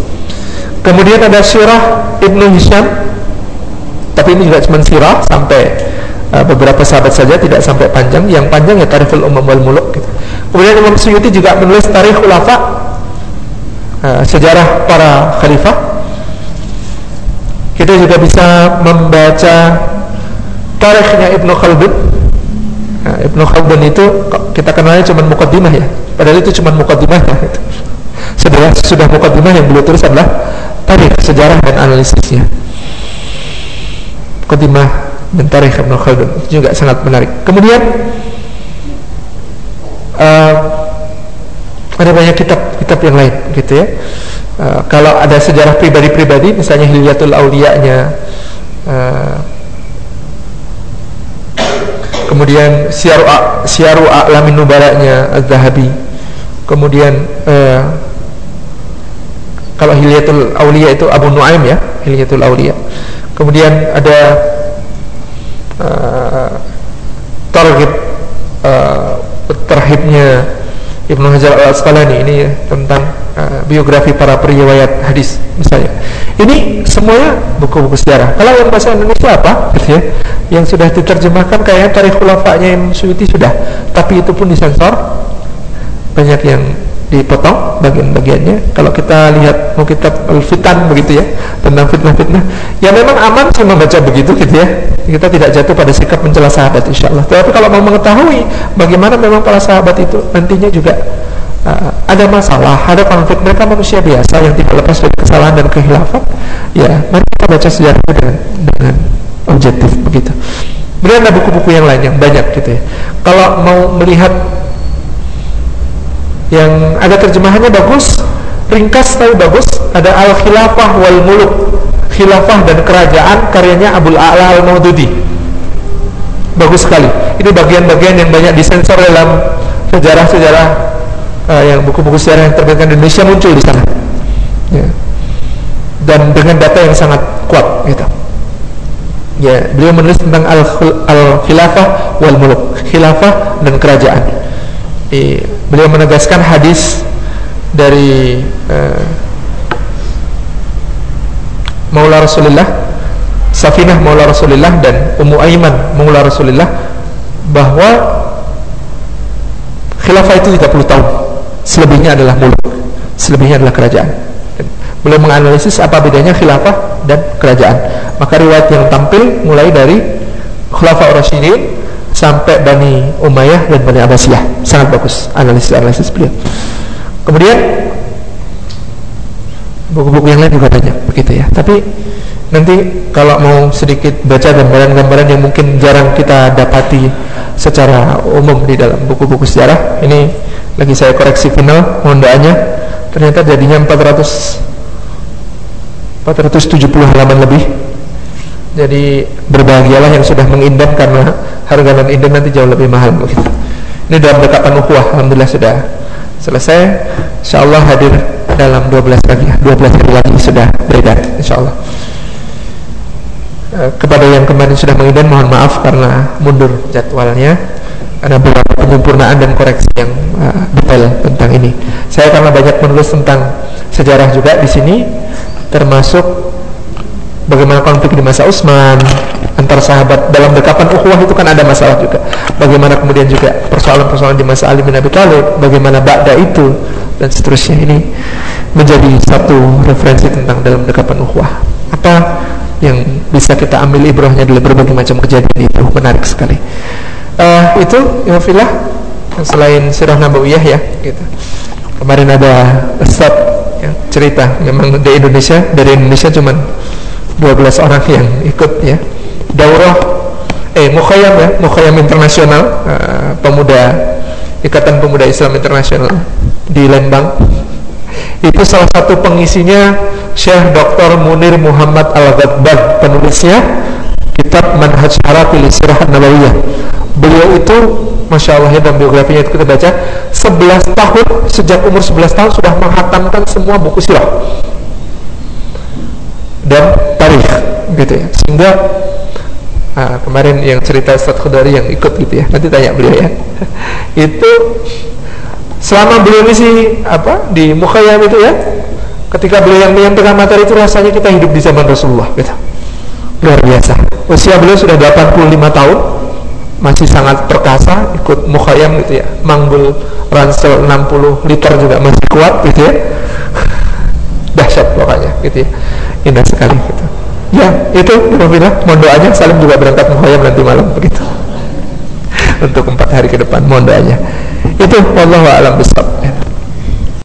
A: Kemudian ada Syirah Ibnu Hisham tapi ini juga cuma sirah sampai uh, beberapa sahabat saja tidak sampai panjang yang panjang ya Tarikhul Umam wal Muluk gitu. kemudian Imam Suyuti juga menulis Tarikh Ulafa uh, sejarah para khalifah kita juga bisa membaca tarikhnya Ibnu Khaldun. Nah, Ibnu Khaldun itu kita kenalnya cuma mukaddimah ya. Padahal itu cuma mukaddimah ya. <laughs> Sudah sudah mukaddimah yang beliau tulis adalah tarikh sejarah dan analisisnya. Mukaddimah dan tarikh Ibnu Khaldun itu juga sangat menarik. Kemudian uh, ada banyak kitab-kitab yang lain gitu ya uh, kalau ada sejarah pribadi-pribadi misalnya Hilyatul Aulia-nya uh, kemudian Syaru Syaru A'lamin Nubaranya Az-Zahabi kemudian uh, kalau Hilyatul Aulia itu Abu Nuaim ya Hilyatul Aulia kemudian ada uh, Targhib uh, terhibnya Ibnu Hajar Al Asqalani ini ya, tentang uh, biografi para periwayat hadis misalnya. Ini semuanya buku-buku sejarah. Kalau yang bahasa Indonesia apa? Ya. Yang sudah diterjemahkan kayaknya tarikh khulafanya yang Suyuti sudah, tapi itu pun disensor. Banyak yang dipotong bagian-bagiannya. Kalau kita lihat mau kitab Al-Fitan begitu ya, tentang fitnah-fitnah, ya memang aman sih membaca begitu gitu ya. Kita tidak jatuh pada sikap mencela sahabat insya Allah. Tapi kalau mau mengetahui bagaimana memang para sahabat itu nantinya juga uh, ada masalah, ada konflik, mereka manusia biasa yang tidak lepas dari kesalahan dan kehilafan. Ya, mari kita baca sejarah dengan dengan objektif begitu. Kemudian ada buku-buku yang lain yang banyak gitu ya. Kalau mau melihat yang ada terjemahannya bagus ringkas tapi bagus ada al khilafah wal muluk khilafah dan kerajaan karyanya Abdul A'la al Maududi bagus sekali ini bagian-bagian yang banyak disensor dalam sejarah-sejarah uh, yang buku-buku sejarah yang terbitkan di Indonesia muncul di sana. Ya. dan dengan data yang sangat kuat gitu. Ya beliau menulis tentang al, al khilafah wal muluk khilafah dan kerajaan. Eh, beliau menegaskan hadis dari uh, Maula Rasulullah Safinah Maula Rasulullah dan Ummu Aiman Maula Rasulullah bahwa khilafah itu 30 tahun selebihnya adalah muluk selebihnya adalah kerajaan. Beliau menganalisis apa bedanya khilafah dan kerajaan. Maka riwayat yang tampil mulai dari khilafah Rasyidin sampai Bani Umayyah dan Bani Abbasiyah. Sangat bagus analisis-analisis beliau. Kemudian buku-buku yang lain juga banyak begitu ya. Tapi nanti kalau mau sedikit baca gambaran-gambaran yang mungkin jarang kita dapati secara umum di dalam buku-buku sejarah ini lagi saya koreksi final doanya. Ternyata jadinya 400 470 halaman lebih. Jadi berbahagialah yang sudah mengindam karena harga dan indam nanti jauh lebih mahal begitu ini dalam dekapan ukhuwah alhamdulillah sudah selesai. Insyaallah hadir dalam 12 lagi 12 hari lagi sudah beredar insyaallah. Eh, kepada yang kemarin sudah mengidam mohon maaf karena mundur jadwalnya karena beberapa penyempurnaan dan koreksi yang uh, detail tentang ini. Saya karena banyak menulis tentang sejarah juga di sini, termasuk bagaimana konflik di masa Utsman antar sahabat dalam dekapan ukhuwah itu kan ada masalah juga. Bagaimana kemudian juga persoalan-persoalan di masa Ali bin Abi Thalib, bagaimana Ba'da itu dan seterusnya ini menjadi satu referensi tentang dalam dekapan ukhuwah. Apa yang bisa kita ambil ibrahnya dari berbagai macam kejadian itu menarik sekali uh, itu Iwafilah selain sirah nabawiyah ya gitu. Kemarin ada Ustaz yang cerita memang di Indonesia dari Indonesia cuman 12 orang yang ikut ya. Daurah eh mukhayam ya mukhayam internasional uh, pemuda Ikatan Pemuda Islam Internasional di Lembang. Itu salah satu pengisinya Syekh Dr. Munir Muhammad Al-Ghadban penulisnya kitab Manhaj Harafi Sirah Nabawiyah. Beliau itu Masya Allah ya dalam biografinya itu kita baca 11 tahun sejak umur 11 tahun sudah menghatamkan semua buku sirah. Dan tarikh gitu ya. Sehingga ah, kemarin yang cerita Ustaz Khudari yang ikut gitu ya nanti tanya beliau ya. <laughs> Itu selama beliau misi apa di Mukhayyam itu ya ketika beliau yang menyampaikan materi itu rasanya kita hidup di zaman Rasulullah gitu. Luar biasa usia beliau sudah 85 tahun. Masih sangat perkasa ikut Mukhayyam gitu ya. Manggul ransel 60 liter juga masih kuat gitu ya. <laughs> Dahsyat pokoknya gitu ya. Indah sekali gitu. Ya itu Alhamdulillah mohon doanya Salim juga berangkat Mukhayyam nanti malam begitu. <laughs> Untuk empat hari ke depan mohon doanya. Itu Allah alam besar